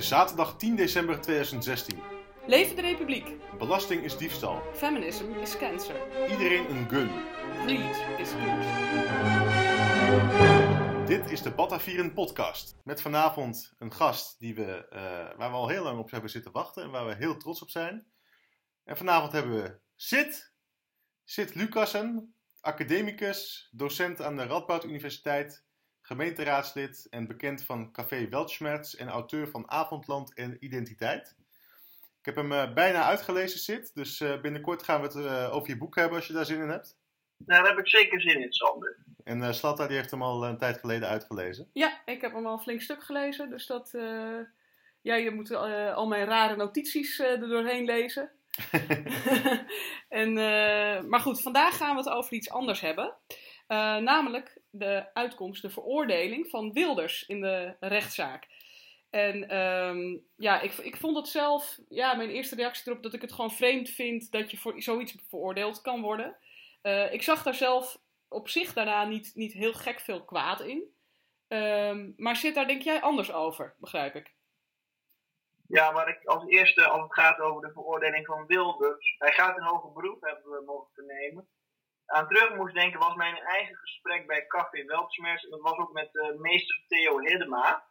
is zaterdag 10 december 2016. Leven de republiek. Belasting is diefstal. Feminism is cancer. Iedereen een gun. Greed is good. Dit is de Batavieren podcast. Met vanavond een gast die we, eh, waar we al heel lang op hebben zitten wachten en waar we heel trots op zijn. En vanavond hebben we Sid, Sid Lucassen, academicus, docent aan de Radboud Universiteit, gemeenteraadslid en bekend van Café Weltschmerz en auteur van Avondland en Identiteit. Ik heb hem eh, bijna uitgelezen, Sid, dus eh, binnenkort gaan we het eh, over je boek hebben als je daar zin in hebt. Daar heb ik zeker zin in, Sander. En eh Slatta die heeft hem al een tijd geleden uitgelezen. Ja, ik heb hem al een flink stuk gelezen, dus dat... eh, ja, je moet al mijn rare notities eh, er doorheen lezen. en, eh, maar goed, vandaag gaan we het over iets anders hebben. Eh, namelijk de uitkomst, de veroordeling van Wilders in de rechtszaak. En ehm, ja, ik, ik vond het zelf, ja, mijn eerste reactie erop dat ik het gewoon vreemd vind dat je voor zoiets veroordeeld kan worden. Eh, ik zag daar zelf op zich daarna niet, niet heel gek veel kwaad in. Ehm, maar zit daar denk jij anders over, begrijp ik? Ja, maar ik, als eerste, als het gaat over de veroordeling van Wilders. Hij gaat in hoger beroep, hebben we mogen vernemen. Aan terug moest denken was mijn eigen gesprek bij Café Weltschmerz. En dat was ook met eh, meester Theo Hiddema.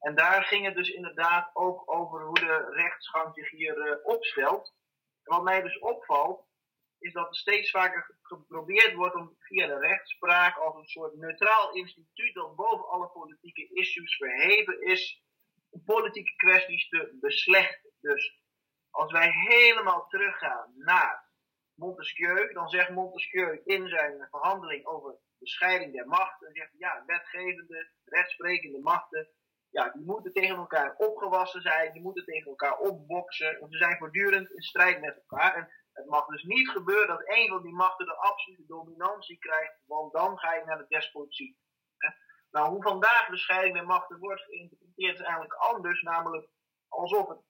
En daar ging het dus inderdaad ook over hoe de rechtsgang zich hier eh, opstelt. En wat mij dus opvalt, is dat er steeds vaker geprobeerd wordt om via de rechtspraak als een soort neutraal instituut dat boven alle politieke issues verheven is, politieke kwesties te beslechten. Dus als wij helemaal teruggaan naar Montesquieu, dan zegt Montesquieu in zijn verhandeling over de scheiding der machten, zegt ja, wetgevende, rechtssprekende machten, ja, die moeten tegen elkaar opgewassen zijn, die moeten tegen elkaar opboksen, want ze zijn voortdurend in strijd met elkaar. En het mag dus niet gebeuren dat een van die machten de absolute dominantie krijgt, want dan ga je naar de despotie. Nou, hoe vandaag de scheiding der machten wordt geïnterpreteerd is eigenlijk anders, namelijk alsof het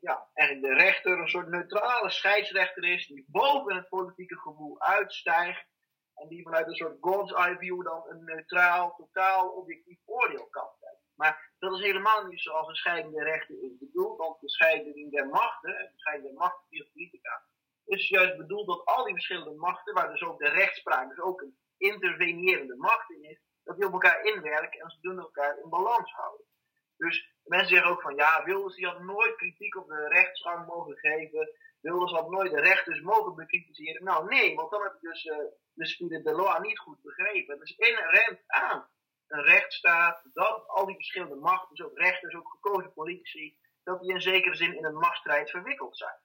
ja, eigenlijk de rechter een soort neutrale scheidsrechter is, die boven het politieke gevoel uitstijgt en die vanuit een soort God's eye view dan een neutraal, totaal objectief oordeel kan stellen. Maar dat is helemaal niet zoals een scheiding der rechten is bedoeld, want de scheiding der machten, de scheiding der machten via politica, is juist bedoeld dat al die verschillende machten, waar dus ook de rechtspraak, dus ook een intervenerende macht in is, dat die op elkaar inwerken en ze doen elkaar in balans houden. Dus mensen zeggen ook van ja, Wilders die had nooit kritiek op de rechtsgang mogen geven. Wilders had nooit de rechters mogen bekritiseren. Nou nee, want dan heb je dus uh, de spirit de loi niet goed begrepen. Het is inherent aan een rechtsstaat dat al die verschillende machten, dus ook rechters, ook gekozen politici, dat die in zekere zin in een machtsstrijd verwikkeld zijn.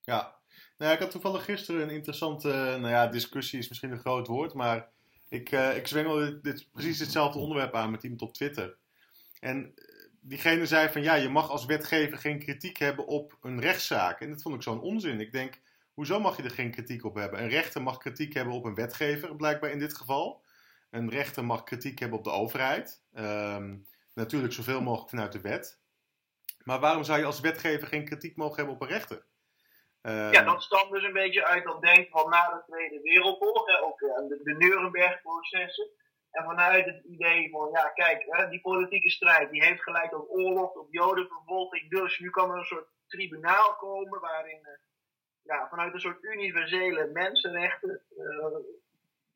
Ja, nou ja, ik had toevallig gisteren een interessante, nou ja, discussie is misschien een groot woord, maar ik, uh, ik zwengel dit, precies hetzelfde onderwerp aan met iemand op Twitter. En diegene zei van ja, je mag als wetgever geen kritiek hebben op een rechtszaak. En dat vond ik zo'n onzin. Ik denk, hoezo mag je er geen kritiek op hebben? Een rechter mag kritiek hebben op een wetgever, blijkbaar in dit geval. Een rechter mag kritiek hebben op de overheid. Um, natuurlijk zoveel mogelijk vanuit de wet. Maar waarom zou je als wetgever geen kritiek mogen hebben op een rechter? Uh, ja, dat stamt dus een beetje uit dat denken van na de Tweede Wereldoorlog, hè, ook de, de Nuremberg-processen. En vanuit het idee van, ja, kijk, hè, die politieke strijd die heeft geleid tot oorlog, tot jodenvervolging. Dus nu kan er een soort tribunaal komen waarin uh, ja, vanuit een soort universele mensenrechten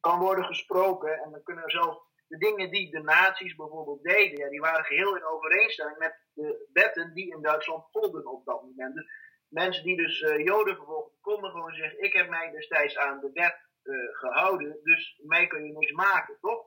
kan worden gesproken. En dan kunnen er zelfs de dingen die de nazi's bijvoorbeeld deden, ja, die waren geheel in overeenstemming met de wetten die in Duitsland golden op dat moment. Dus mensen die dus uh, Joden vervolgden, konden gewoon zeggen: Ik heb mij destijds aan de wet gehouden, dus mij kun je niks maken, toch?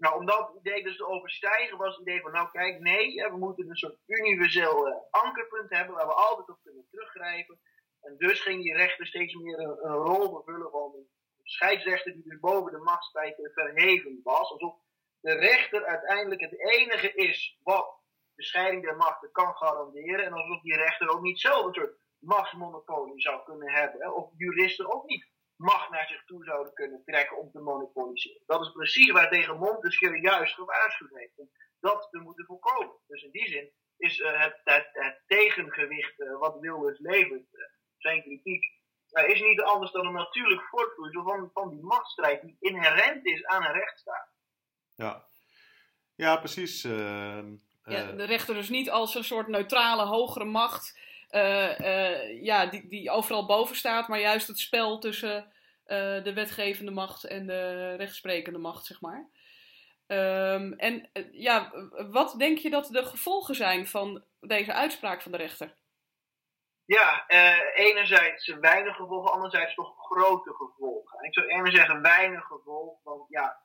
Nou, om dat idee dus te overstijgen, was het idee van: Nou, kijk, nee, we moeten een soort universeel uh, ankerpunt hebben waar we altijd op kunnen teruggrijpen. En dus ging die rechter steeds meer een, rol vervullen van een scheidsrechter die dus boven de machtsstrijd verheven was. Alsof de rechter uiteindelijk het enige is wat de scheiding der machten kan garanderen. En alsof die rechter ook niet zelf een soort machtsmonopolie zou kunnen hebben. Of juristen ook niet macht naar zich toe zouden kunnen trekken om te monopoliseren. Dat is precies waar tegen Montesquieu juist gewaarschuwd heeft. Om dat te moeten voorkomen. Dus in die zin is uh, het, het, het, tegengewicht uh, wat Wilders levert, uh, zijn kritiek, is niet anders dan een natuurlijk voortvloeisel van, van die machtsstrijd die inherent is aan een rechtsstaat. Ja, ja precies. Uh, Ja, de rechter dus niet als een soort neutrale, hogere macht. Ja, die, die overal boven staat, maar juist het spel tussen de wetgevende macht en de rechtsprekende macht, zeg maar. Ehm, en ja, wat denk je dat de gevolgen zijn van deze uitspraak van de rechter? Ja, uh, enerzijds weinig gevolgen, anderzijds toch grote gevolgen. Ik zou eerder zeggen weinig gevolgen, want ja,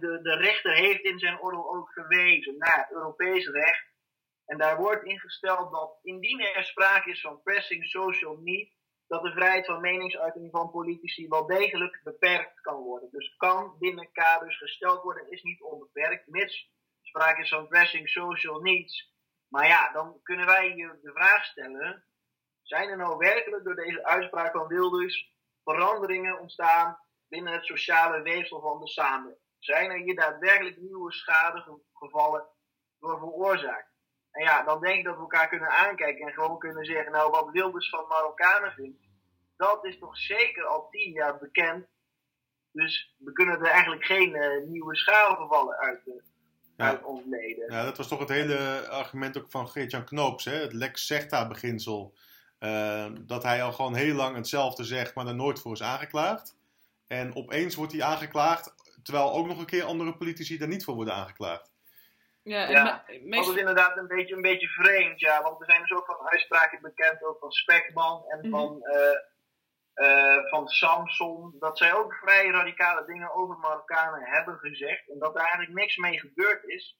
de, de rechter heeft in zijn oordeel ook gewezen naar Europees recht. En daar wordt ingesteld dat indien er sprake is van pressing social need, dat de vrijheid van meningsuiting van politici wel degelijk beperkt kan worden. Dus kan binnen kaders gesteld worden, is niet onbeperkt, mits sprake is van pressing social needs. Maar ja, dan kunnen wij je de vraag stellen, zijn er nou werkelijk door deze uitspraak van Wilders veranderingen ontstaan binnen het sociale weefsel van de samenleving? Zijn er hier daadwerkelijk nieuwe schadegevallen door veroorzaakt? En ja, dan denk ik dat we elkaar kunnen aankijken en gewoon kunnen zeggen, nou wat Wilders van Marokkanen vindt, dat is toch zeker al tien jaar bekend. Dus we kunnen er eigenlijk geen uh, nieuwe schadegevallen uit, uh, ja. uit ontleden. Ja, dat was toch het hele argument ook van Geert-Jan Knoops, hè? het lex secta beginsel. Uh, dat hij al gewoon heel lang hetzelfde zegt, maar er nooit voor is aangeklaagd. En opeens wordt hij aangeklaagd, terwijl ook nog een keer andere politici er niet voor worden aangeklaagd. Ja, ja dat is inderdaad een beetje, een beetje vreemd, ja. Want er zijn dus ook van uitspraken bekend, ook van Spekman en mhm. van, uh, van Samson. Dat zij ook vrij radicale dingen over Marokkanen hebben gezegd. En dat er eigenlijk niks mee gebeurd is.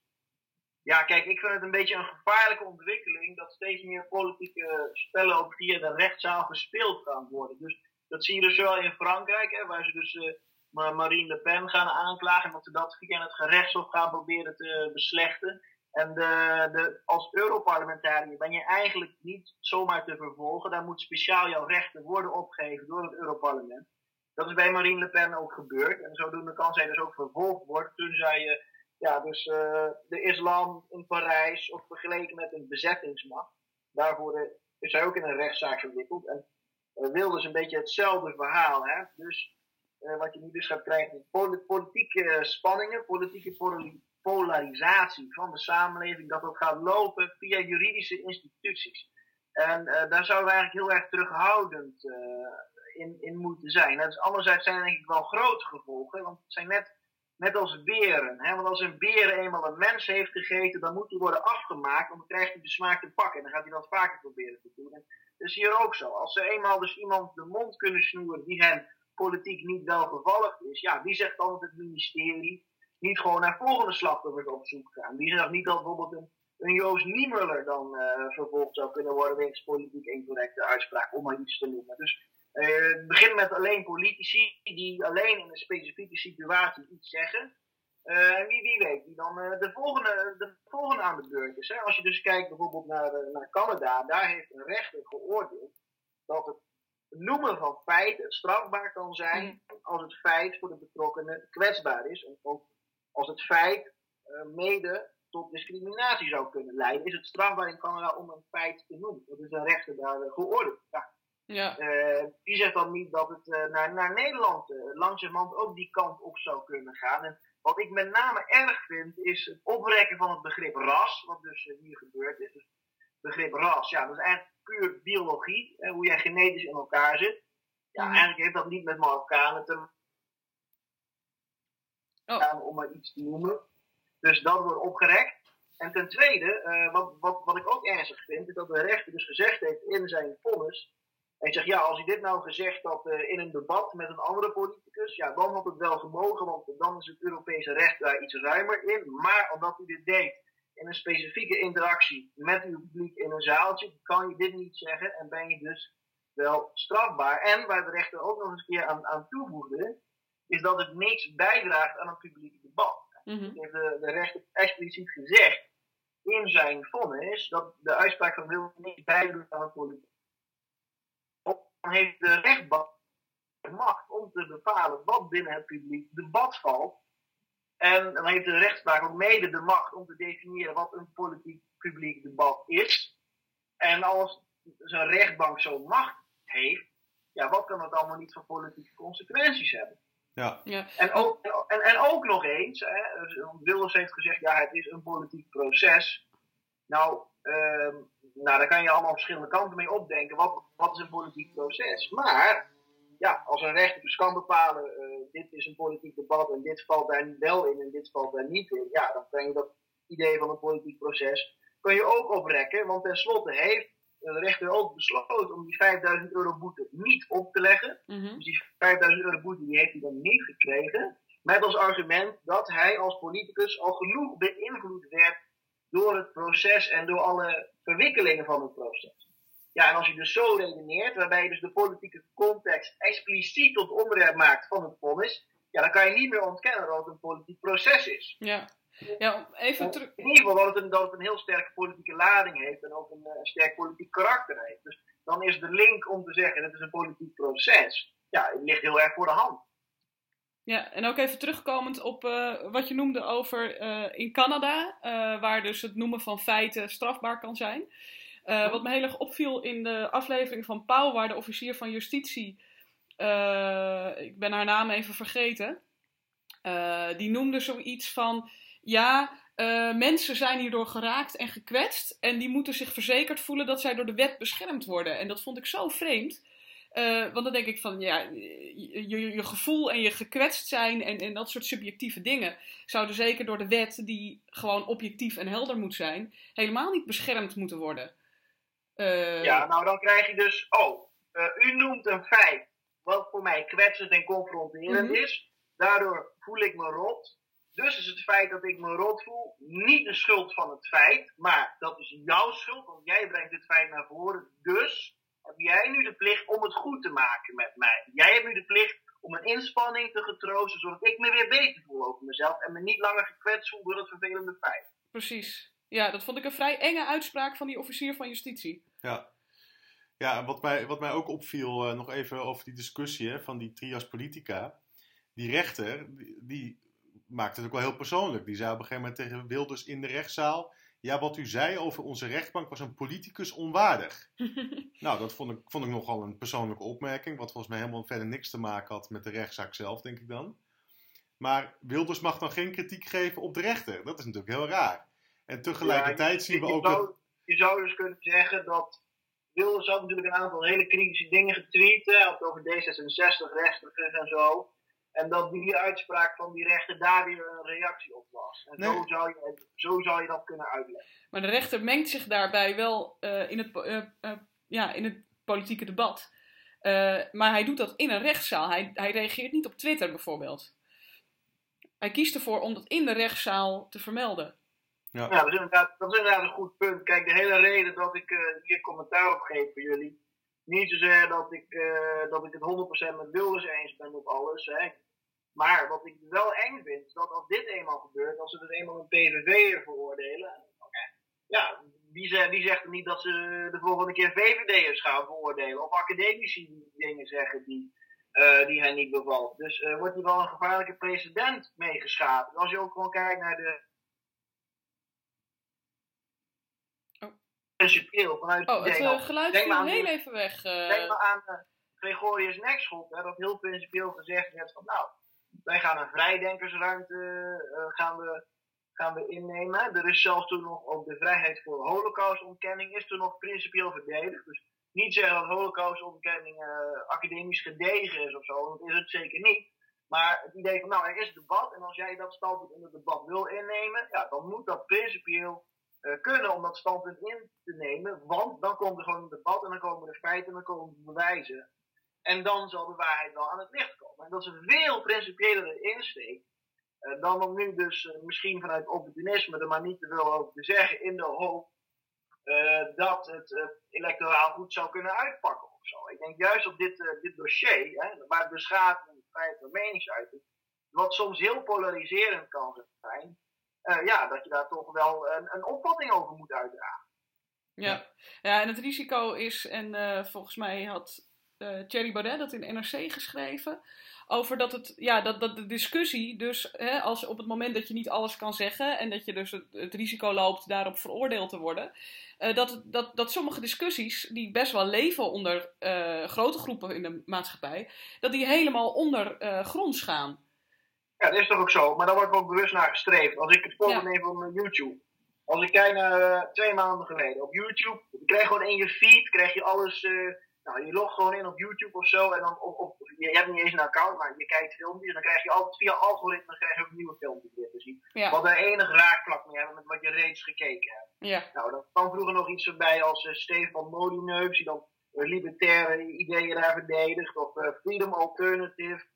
Ja, kijk, ik vind het een beetje een gevaarlijke ontwikkeling dat steeds meer politieke spellen ook via de rechtszaal gespeeld gaan worden. Dus dat zie je dus wel in Frankrijk, hè, waar ze dus uh, Marine Le Pen gaan aanklagen, dat ze dat via het gerechtshof gaan proberen te beslechten. En de, de, als Europarlementariër ben je eigenlijk niet zomaar te vervolgen. Daar moet speciaal jouw rechten worden opgegeven door het Europarlement. Dat is bij Marine Le Pen ook gebeurd. En zodoende kan zij dus ook vervolgd worden toen zij uh, ja, dus, uh, de islam in Parijs of vergeleken met een bezettingsmacht. Daarvoor is zij ook in een rechtszaak gewikkeld. En uh, wilde dus een beetje hetzelfde verhaal. Hè? Dus wat je nu dus gaat krijgen, politieke spanningen, politieke polarisatie van de samenleving, dat dat gaat lopen via juridische instituties. En uh, daar zouden we eigenlijk heel erg terughoudend in, in moeten zijn. Dus anderzijds zijn er denk ik wel grote gevolgen, want het zijn net, net als beren. Hè? Want als een beer eenmaal een mens heeft gegeten, dan moet hij worden afgemaakt, want dan krijgt hij de smaak te pakken. En dan gaat hij dat vaker proberen te doen. En dat is hier ook zo. Als ze eenmaal dus iemand de mond kunnen snoeren die hen politiek niet welgevallig is, ja, wie zegt dan het ministerie niet gewoon naar volgende slachtoffers op zoek gaan? Wie zegt niet dat bijvoorbeeld een, Joost Niemuller dan uh, vervolgd zou kunnen worden wegens politiek incorrecte uitspraak, om maar iets te noemen. Dus uh, begint met alleen politici die alleen in een specifieke situatie iets zeggen. Uh, wie, wie weet, die dan de, volgende, de volgende aan de beurt is. Hè? Als je dus kijkt bijvoorbeeld naar, naar Canada, daar heeft een rechter geoordeeld dat het noemen van feiten strafbaar kan zijn mm. als het feit voor de betrokkenen kwetsbaar is. En ook als het feit uh, mede tot discriminatie zou kunnen leiden, is het strafbaar in Canada om een feit te noemen. Dat is een rechter daar uh, geoordeeld. Ja. Ja. Uh, die zegt dan niet dat het naar, naar Nederland langzamerhand ook die kant op zou kunnen gaan. En wat ik met name erg vind, is het oprekken van het begrip ras, wat dus hier gebeurd is. Dus het begrip ras, ja, dat is eigenlijk puur biologie, hè, hoe jij genetisch in elkaar zit. Ja, mm. eigenlijk heeft dat niet met Marokkanen te oh. om maar iets te noemen. Dus dat wordt opgerekt. En ten tweede, uh, wat, wat, wat ik ook ernstig vind, is dat de rechter dus gezegd heeft in zijn vonnis. En zegt, ja, als hij dit nou gezegd had uh, in een debat met een andere politicus, ja, dan had het wel gemogen, want dan is het Europese recht daar iets ruimer in. Maar omdat hij dit deed in een specifieke interactie met uw publiek in een zaaltje, kan je dit niet zeggen en ben je dus wel strafbaar. En waar de rechter ook nog eens een keer aan, aan toevoegde, is dat het niks bijdraagt aan het publieke debat. Mm -hmm. heeft de, de rechter expliciet gezegd in zijn vonnis dat de uitspraak van wil niet bijdraagt aan het politieke dan heeft de rechtbank de macht om te bepalen wat binnen het publiek debat valt en dan heeft de rechtspraak ook mede de macht om te definiëren wat een politiek publiek debat is. En als zo'n rechtbank zo'n macht heeft, ja, wat kan dat allemaal niet voor politieke consequenties hebben? Ja. ja. En, ook, en, en ook nog eens, hè, Wilders heeft gezegd, ja, het is een politiek proces. Nou, ehm, nou, daar kan je allemaal verschillende kanten mee opdenken. Wat, wat is een politiek proces? Maar ja, als een rechter dus kan bepalen, uh, dit is een politiek debat en dit valt daar wel in en dit valt daar niet in, ja, dan kan je dat idee van een politiek proces kan je ook oprekken. Want tenslotte heeft de rechter ook besloten om die 5000 euro boete niet op te leggen. Mhm. Dus die 5000 euro boete die heeft hij dan niet gekregen. Met als argument dat hij als politicus al genoeg beïnvloed werd door het proces en door alle verwikkelingen van het proces. Ja, en als je dus zo redeneert, waarbij je dus de politieke context expliciet tot onderwerp maakt van het vonnis, ja, dan kan je niet meer ontkennen dat het een politiek proces is. Ja, ja even terug. In ieder geval dat het, een, dat het een heel sterke politieke lading heeft en ook een, een sterk politiek karakter heeft. Dus dan is de link om te zeggen, het is een politiek proces, ja, het ligt heel erg voor de hand. Ja, en ook even terugkomend op uh, wat je noemde over uh, in Canada, uh, waar dus het noemen van feiten strafbaar kan zijn. Wat me heel erg opviel in de aflevering van Pauw, waar de officier van justitie, ik ben haar naam even vergeten, die noemde zoiets van, ja, mensen zijn hierdoor geraakt en gekwetst en die moeten zich verzekerd voelen dat zij door de wet beschermd worden. En dat vond ik zo vreemd. Want dan denk ik van, ja, je, je, je, gevoel en je gekwetst zijn en, en dat soort subjectieve dingen zouden zeker door de wet, die gewoon objectief en helder moet zijn, helemaal niet beschermd moeten worden. Uh, ja, nou dan krijg je dus, oh, uh, u noemt een feit wat voor mij kwetsend en confronterend Mhm. is. Daardoor voel ik me rot. Dus is het feit dat ik me rot voel niet de schuld van het feit, maar dat is jouw schuld, want jij brengt dit feit naar voren. Dus heb jij nu de plicht om het goed te maken met mij. Jij hebt nu de plicht om een inspanning te getroosten, zodat ik me weer beter voel over mezelf en me niet langer gekwetst voel door dat vervelende feit. Precies. Ja, dat vond ik een vrij enge uitspraak van die officier van justitie. Ja. Ja, wat mij, wat mij ook opviel, uh, nog even over die discussie hè, van die trias politica. Die rechter, die, die maakte het ook wel heel persoonlijk. Die zei op een gegeven moment tegen Wilders in de rechtszaal... Ja, wat u zei over onze rechtbank was een politicus onwaardig. nou, dat vond ik, vond ik nogal een persoonlijke opmerking. Wat volgens mij helemaal verder niks te maken had met de rechtszaak zelf, denk ik dan. Maar Wilders mag dan geen kritiek geven op de rechter. Dat is natuurlijk heel raar. En tegelijkertijd Ja, zien we ook... Je zou dus kunnen zeggen dat Wilders had natuurlijk een aantal hele kritische dingen getweet. Had het over D66 rechters en zo. En dat die uitspraak van die rechter daar weer een reactie op was. En Nee. zo, zou je, zo zou je dat kunnen uitleggen. Maar de rechter mengt zich daarbij wel eh, in, het, eh, eh, ja, in het politieke debat. Maar hij doet dat in een rechtszaal. Hij, hij reageert niet op Twitter bijvoorbeeld. Hij kiest ervoor om dat in de rechtszaal te vermelden. Ja, dat is, inderdaad, dat is inderdaad een goed punt. Kijk, de hele reden dat ik eh, hier commentaar op geef voor jullie. Niet zozeer dat ik, eh, dat ik het 100% met Wilders eens ben op alles. Hè. Maar wat ik wel eng vind, is dat als dit eenmaal gebeurt, als ze dus eenmaal een PVV'er veroordelen. Ja, wie, ze- wie zegt er niet dat ze de volgende keer VVD'ers gaan veroordelen? Of academici dingen zeggen die, eh, die hen niet bevalt. Dus eh, wordt hier wel een gevaarlijke precedent meegeschapen. Als je ook gewoon kijkt naar de principieel vanuit Oh, het idee eh, geluid denk viel maar aan heel even weg. eh. Denk maar aan eh, Gregorius Nekschot, hè, dat heel principieel gezegd werd van nou, wij gaan een vrijdenkersruimte gaan we, gaan we innemen. Er is zelfs toen nog ook de vrijheid voor holocaustontkenning is toen nog principieel verdedigd. Dus niet zeggen dat holocaustontkenning eh, academisch gedegen is of zo, want dat is het zeker niet. Maar het idee van nou, er is debat en als jij dat standpunt in het debat wil innemen, ja, dan moet dat principieel kunnen om dat standpunt in te nemen. Want dan komt er gewoon een debat en dan komen er feiten en dan komen er bewijzen. En dan zal de waarheid wel aan het licht komen. En dat is een veel principiëlere insteek. eh, dan om nu dus eh, misschien vanuit opportunisme er maar niet te veel over te zeggen. In de hoop eh, dat het eh, electoraal goed zou kunnen uitpakken of zo. Ik denk juist op dit, eh, dit dossier, hè, waar het dus gaat om vrijheid van meningsuiting. Wat soms heel polariserend kan zijn. Eh, ja, dat je daar toch wel een, een opvatting over moet uitdragen. Ja. ja, en het risico is, en eh, volgens mij had eh Thierry Baudet dat in NRC geschreven, over dat, het, ja, dat, dat de discussie, dus hè, als op het moment dat je niet alles kan zeggen en dat je dus het, risico loopt daarop veroordeeld te worden, dat, dat, dat sommige discussies, die best wel leven onder grote groepen in de maatschappij, dat die helemaal onder eh, gronds gaan. Ja, dat is toch ook zo. Maar daar wordt ook bewust naar gestreefd. Als ik het voorbeeld Ja. neem van eh, YouTube. Als ik kijk naar eh, twee maanden geleden op YouTube, je krijgt gewoon in je feed, krijg je alles, eh, nou je logt gewoon in op YouTube of zo en dan op, op, je, hebt niet eens een account, maar je kijkt filmpjes en dan krijg je altijd via algoritme krijg je ook nieuwe filmpjes weer te zien. Ja. Wat er enig raakvlak mee hebben met wat je reeds gekeken hebt. Ja. Nou, dan kwam vroeger nog iets erbij als uh, Stefan Molyneux, die dan libertaire ideeën daar verdedigt, of Freedom Alternative,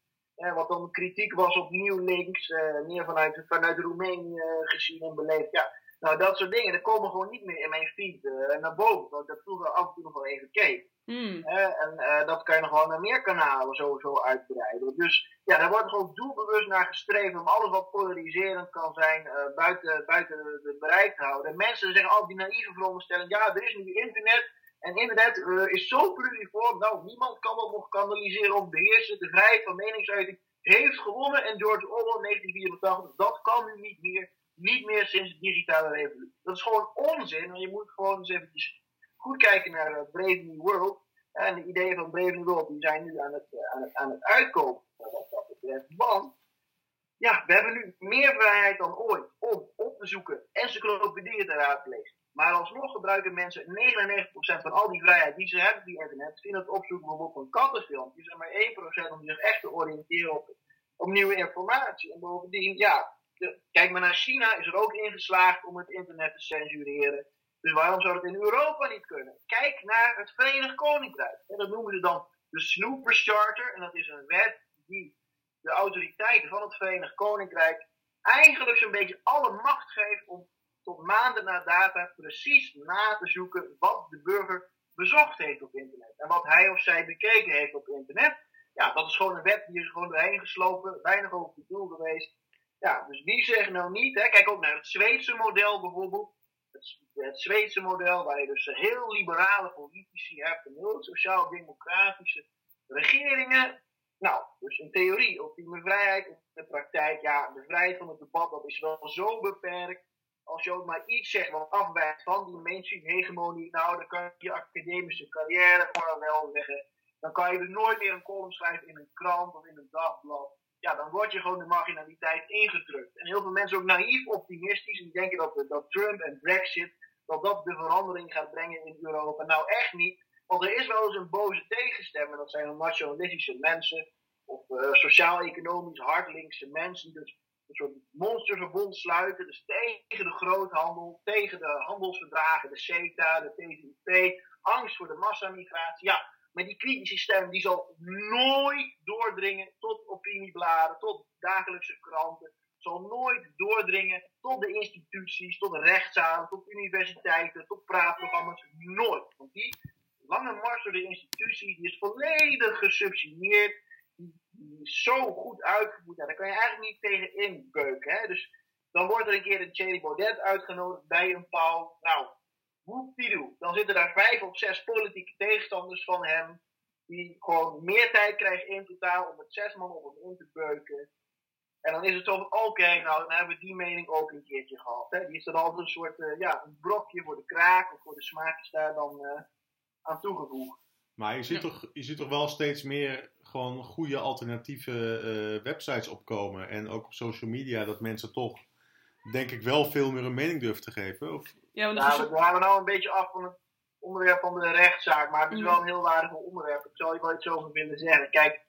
wat dan kritiek was op nieuw links, meer vanuit, vanuit Roemenië gezien en beleefd. Ja, nou, dat soort dingen, dat komen gewoon niet meer in mijn feed naar boven, want ik dat vroeger af en toe nog wel even keek. Mm. en dat kan je nog wel naar meer kanalen sowieso uitbreiden. Dus ja, daar wordt gewoon doelbewust naar gestreefd om alles wat polariserend kan zijn buiten, buiten het bereik te houden. En mensen zeggen altijd die naïeve veronderstelling, ja, er is nu internet, en internet uh, is zo pluriform, nou, niemand kan dat nog kanaliseren of beheersen. De vrijheid van meningsuiting heeft gewonnen en George Orwell 1984, dat kan nu niet meer. Niet meer sinds de digitale revolutie. Dat is gewoon onzin, want je moet gewoon eens eventjes goed kijken naar uh, Brave New World. En de ideeën van Brave New World die zijn nu aan het, uh, aan het, aan het uitkomen, dat betreft. Want, ja, we hebben nu meer vrijheid dan ooit om op te zoeken, encyclopedieën te raadplegen. Maar alsnog gebruiken mensen 99% van al die vrijheid die ze hebben via internet, vinden het opzoeken bijvoorbeeld van kattenfilmpjes en maar 1% om zich echt te oriënteren op, op nieuwe informatie. En bovendien, ja, kijk maar naar China, is er ook ingeslaagd om het internet te censureren. Dus waarom zou het in Europa niet kunnen? Kijk naar het Verenigd Koninkrijk. En dat noemen ze dan de Snoopers Charter. En dat is een wet die de autoriteiten van het Verenigd Koninkrijk eigenlijk zo'n beetje alle macht geeft om tot maanden na data precies na te zoeken wat de burger bezocht heeft op internet. En wat hij of zij bekeken heeft op internet. Ja, dat is gewoon een wet die is gewoon doorheen geslopen, weinig over het doel geweest. Ja, dus wie zegt nou niet, hè? kijk ook naar het Zweedse model bijvoorbeeld. Het, Zweedse model waar je dus heel liberale politici hebt en heel sociaal-democratische regeringen. Nou, dus in theorie ultieme vrijheid, in de praktijk, ja, de vrijheid van het debat, dat is wel zo beperkt als je ook maar iets zegt wat afwijkt van die mainstream hegemonie, nou, dan kan je je academische carrière gewoon wel zeggen. Dan kan je er nooit meer een column schrijven in een krant of in een dagblad. Ja, dan word je gewoon de marginaliteit ingedrukt. En heel veel mensen ook naïef optimistisch en die denken dat, dat Trump en Brexit, dat dat de verandering gaat brengen in Europa. Nou, echt niet. Want er is wel eens een boze tegenstem en dat zijn nationalistische mensen of uh, sociaal-economisch hardlinkse mensen die dus een soort monsterverbond sluiten. Dus tegen de groothandel, tegen de handelsverdragen, de CETA, de TTIP, angst voor de massamigratie. Ja, maar die kritische stem die zal nooit doordringen tot opiniebladen, tot dagelijkse kranten. Zal nooit doordringen tot de instituties, tot rechtszalen, tot universiteiten, tot praatprogramma's. Nooit. Want die lange mars door de instituties die is volledig gesubsidieerd zo goed uitgevoerd. Ja, daar kan je eigenlijk niet tegen inbeuken. Hè? Dus dan wordt er een keer een Thierry Baudet uitgenodigd bij een paal. Nou, woepiedoe. Dan zitten daar vijf of zes politieke tegenstanders van hem. Die gewoon meer tijd krijgen in totaal om met zes man op hem in te beuken. En dan is het zo van, oké, nou dan hebben we die mening ook een keertje gehad. Hè? Die is er altijd een soort, uh, ja, een brokje voor de kraak of voor de smaakjes daar dan uh, aan toegevoegd. Maar je ziet, Ja. toch, je ziet toch wel steeds meer gewoon goede alternatieve eh, websites opkomen. En ook op social media dat mensen toch, denk ik, wel veel meer een mening durven te geven. Of, Ja, Nou, we gaan nou een beetje af van het onderwerp van de rechtszaak, maar het is Mhm. wel een heel waardevol onderwerp. Ik zou je wel iets over willen zeggen. Kijk,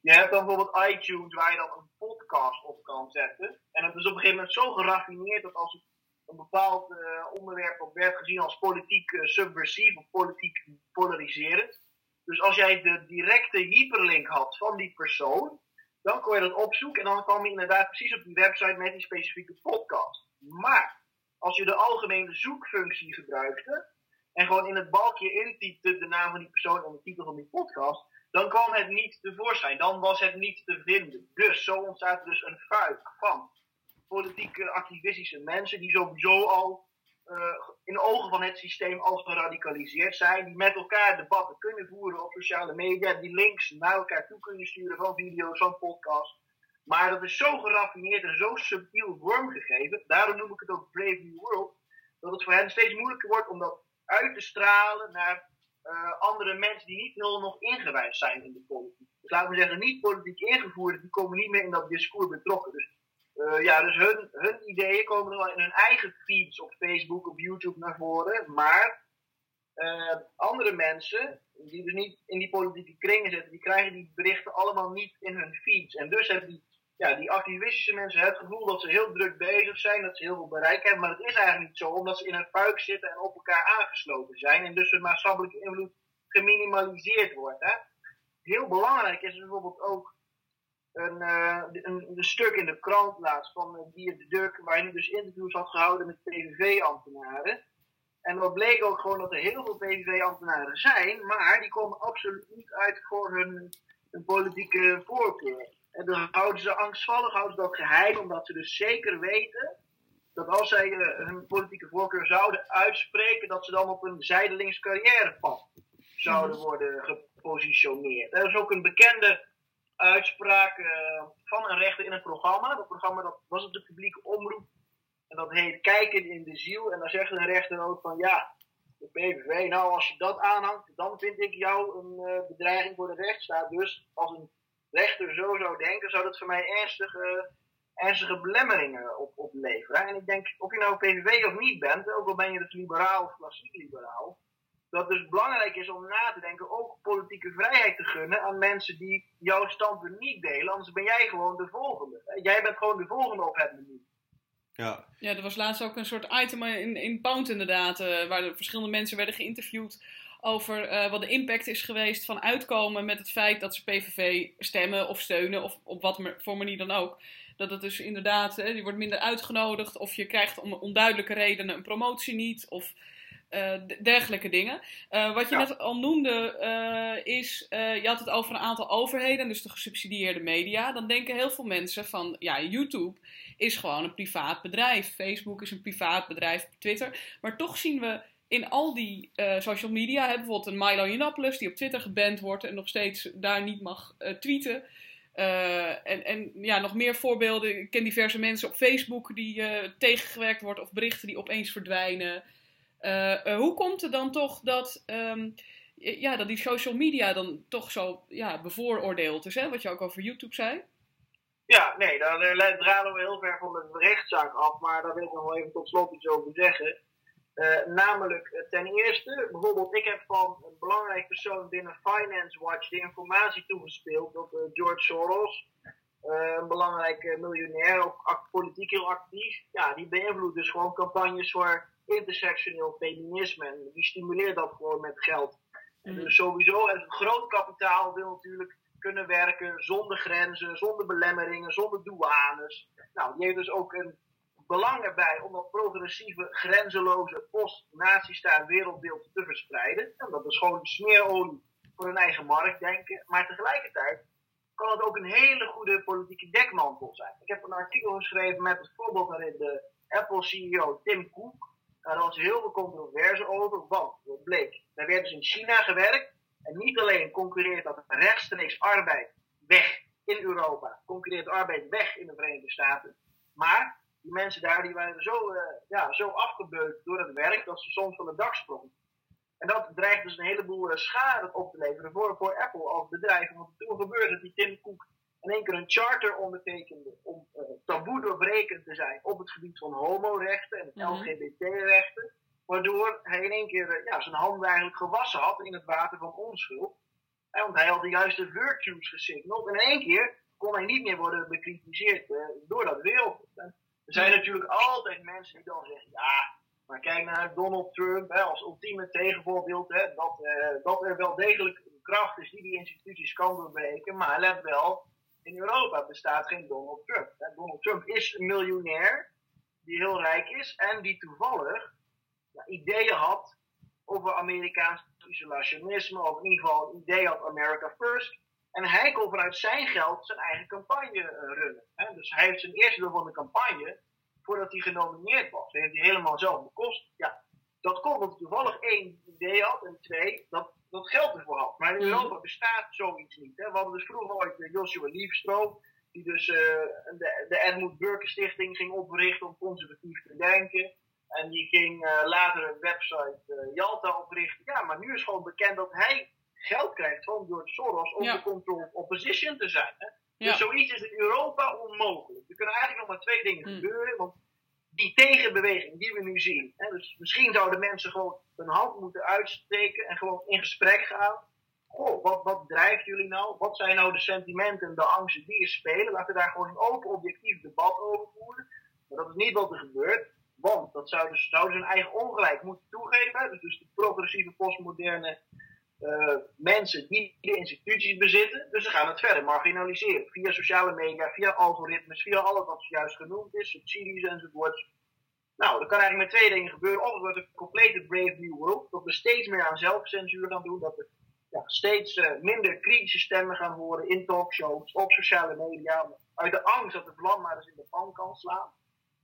je hebt dan bijvoorbeeld iTunes waar je dan een podcast op kan zetten. En het is op een gegeven moment zo geraffineerd dat als een bepaald eh, onderwerp op werd gezien als politiek eh, subversief of politiek polariserend. Dus als jij de directe hyperlink had van die persoon, dan kon je dat opzoeken en dan kwam je inderdaad precies op die website met die specifieke podcast. Maar als je de algemene zoekfunctie gebruikte en gewoon in het balkje intypte de naam van die persoon en de titel van die podcast, dan kwam het niet tevoorschijn. Dan was het niet te vinden. Dus zo ontstaat dus een fuik van politieke activistische mensen die sowieso al in de ogen van het systeem al geradicaliseerd zijn, die met elkaar debatten kunnen voeren op sociale media, die links naar elkaar toe kunnen sturen van video's, van podcasts. Maar dat is zo geraffineerd en zo subtiel vormgegeven, daarom noem ik het ook Brave New World, dat het voor hen steeds moeilijker wordt om dat uit te stralen naar eh, andere mensen die niet heel nog ingewijs zijn in de politiek. Dus laten we zeggen, niet politiek ingevoerden, die komen niet meer in dat discours betrokken. Dus Uh, ja, dus hun, hun ideeën komen wel in hun eigen feeds op Facebook, op YouTube naar voren. Maar uh, andere mensen, die dus niet in die politieke kringen zitten, die krijgen die berichten allemaal niet in hun feeds. En dus hebben die, ja, die activistische mensen het gevoel dat ze heel druk bezig zijn, dat ze heel veel bereik hebben. Maar dat is eigenlijk niet zo, omdat ze in een puik zitten en op elkaar aangesloten zijn. En dus hun maatschappelijke invloed geminimaliseerd wordt. Hè? Heel belangrijk is bijvoorbeeld ook een, uh, een, een, stuk in de krant laatst van uh, Dier de Duk, waarin hij dus interviews had gehouden met PVV-ambtenaren. En dat bleek ook gewoon dat er heel veel PVV-ambtenaren zijn, maar die komen absoluut niet uit voor hun, hun politieke voorkeur. En dan houden ze angstvallig, houden ze dat geheim, omdat ze dus zeker weten dat als zij uh, hun politieke voorkeur zouden uitspreken, dat ze dan op een zijdelings carrièrepad zouden worden gepositioneerd. Er is ook een bekende uitspraak van een rechter in het programma. Dat programma dat was op de publieke omroep. En dat heet Kijken in de ziel. En daar zegt een rechter ook van ja, de PVV, nou als je dat aanhangt, dan vind ik jou een uh, bedreiging voor de rechtsstaat. Dus als een rechter zo zou denken, zou dat voor mij ernstige, ernstige belemmeringen op, opleveren. En ik denk, of je nou PVV of niet bent, ook al ben je dus liberaal of klassiek liberaal, dat het dus belangrijk is om na te denken, ook politieke vrijheid te gunnen aan mensen die jouw standpunt niet delen, anders ben jij gewoon de volgende. Jij bent gewoon de volgende op het menu. Ja. ja, er was laatst ook een soort item in, in Pound inderdaad, uh, waar verschillende mensen werden geïnterviewd over uh, wat de impact is geweest van uitkomen met het feit dat ze PVV stemmen of steunen, of op wat voor manier dan ook. Dat het dus inderdaad, hè, je wordt minder uitgenodigd, of je krijgt om onduidelijke redenen een promotie niet, of uh, dergelijke dingen. Uh, wat je ja. net al noemde, uh, is, je had het over een aantal overheden, dus de gesubsidieerde media. Dan denken heel veel mensen van, ja, YouTube is gewoon een privaat bedrijf. Facebook is een privaat bedrijf, Twitter. Maar toch zien we in al die social media, hè, bijvoorbeeld een Milo Yiannopoulos die op Twitter geband wordt en nog steeds daar niet mag tweeten. en, en ja, nog meer voorbeelden. Ik ken diverse mensen op Facebook die tegengewerkt wordt of berichten die opeens verdwijnen. Uh, uh, hoe komt het dan toch dat, um, ja, dat die social media dan toch zo ja, bevooroordeeld is, hè? wat je ook over YouTube zei? Ja, nee, daar dralen we heel ver van de rechtszaak af, maar daar wil ik nog wel even tot slot iets over zeggen. Namelijk, ten eerste, bijvoorbeeld, ik heb van een belangrijk persoon binnen Finance Watch de informatie toegespeeld dat George Soros, een belangrijke miljonair, ook politiek heel actief, ja, die beïnvloedt dus gewoon campagnes voor intersectioneel feminisme. En die stimuleert dat gewoon met geld. En dus sowieso, het groot kapitaal wil natuurlijk kunnen werken zonder grenzen, zonder belemmeringen, zonder douanes. Nou, die heeft dus ook een belang erbij om dat progressieve, grenzeloze post-nazistaat wereldbeeld te verspreiden. En dat is gewoon smeerolie voor hun eigen markt denken. Maar tegelijkertijd kan het ook een hele goede politieke dekmantel zijn. Ik heb een artikel geschreven met het voorbeeld waarin de Apple-CEO Tim Cook daar was heel veel controverse over, want het bleek, er werd dus in China gewerkt en niet alleen concurreert dat rechtstreeks arbeid weg in Europa, concurreert arbeid weg in de Verenigde Staten, maar die mensen daar die waren zo, uh, ja, zo afgebeukt door het werk dat ze soms van de dak sprongen. En dat dreigt dus een heleboel uh, schade op te leveren voor, voor Apple als bedrijf. Want toen gebeurde die Tim Cook in één keer een charter ondertekende om uh, taboe doorbrekend te zijn op het gebied van homorechten en Mhm. LGBT-rechten. Waardoor hij in één keer uh, ja, zijn handen eigenlijk gewassen had in het water van onschuld. En want hij had de juiste virtues gesignald. En in één keer kon hij niet meer worden bekritiseerd uh, door dat wereld. En er zijn natuurlijk altijd mensen die dan zeggen, ja, maar kijk naar Donald Trump hè, als ultieme tegenvoorbeeld. Hè, dat, dat er wel degelijk een kracht is die die instituties kan doorbreken. Maar let wel, in Europa bestaat geen Donald Trump. Donald Trump is een miljonair die heel rijk is en die toevallig ja, ideeën had over Amerikaans isolationisme, of in ieder geval een idee had America First. En hij kon vanuit zijn geld zijn eigen campagne uh, runnen. Hè? Dus hij heeft zijn eerste deel van de campagne, voordat hij genomineerd was, heeft hij helemaal zelf bekost. Ja, dat kon omdat hij toevallig één idee had en twee, dat dat geld ervoor had. Maar in Europa bestaat zoiets niet. Hè. We hadden dus vroeger ooit uh, Joshua Liefstroom, die dus uh, de, de Edmund Burke Stichting ging oprichten om conservatief te denken. En die ging uh, later een website Jalta oprichten. Ja, maar nu is gewoon bekend dat hij geld krijgt van George Soros om Ja. de control opposition te zijn. Hè. Ja. Dus zoiets is in Europa onmogelijk. Er kunnen eigenlijk nog maar twee dingen Hmm. gebeuren. Want die tegenbeweging die we nu zien. Hè, dus misschien zouden mensen gewoon hun hand moeten uitsteken en gewoon in gesprek gaan. Goh, wat, wat drijft jullie nou? Wat zijn nou de sentimenten en de angsten die er spelen? Laten we daar gewoon een open, objectief debat over voeren. Maar dat is niet wat er gebeurt. Want dat zouden, zouden ze hun eigen ongelijk moeten toegeven. Dus, dus de progressieve, postmoderne eh, mensen die de instituties bezitten. Dus ze gaan het verder marginaliseren. Via sociale media, via algoritmes, via alles wat juist genoemd is, subsidies enzovoort. Nou, er kan eigenlijk met twee dingen gebeuren. Of het wordt een complete Brave New World. Dat we steeds meer aan zelfcensuur gaan doen. Dat we ja, steeds eh, minder kritische stemmen gaan horen in talkshows, op sociale media. Uit de angst dat het land maar eens in de pan kan slaan.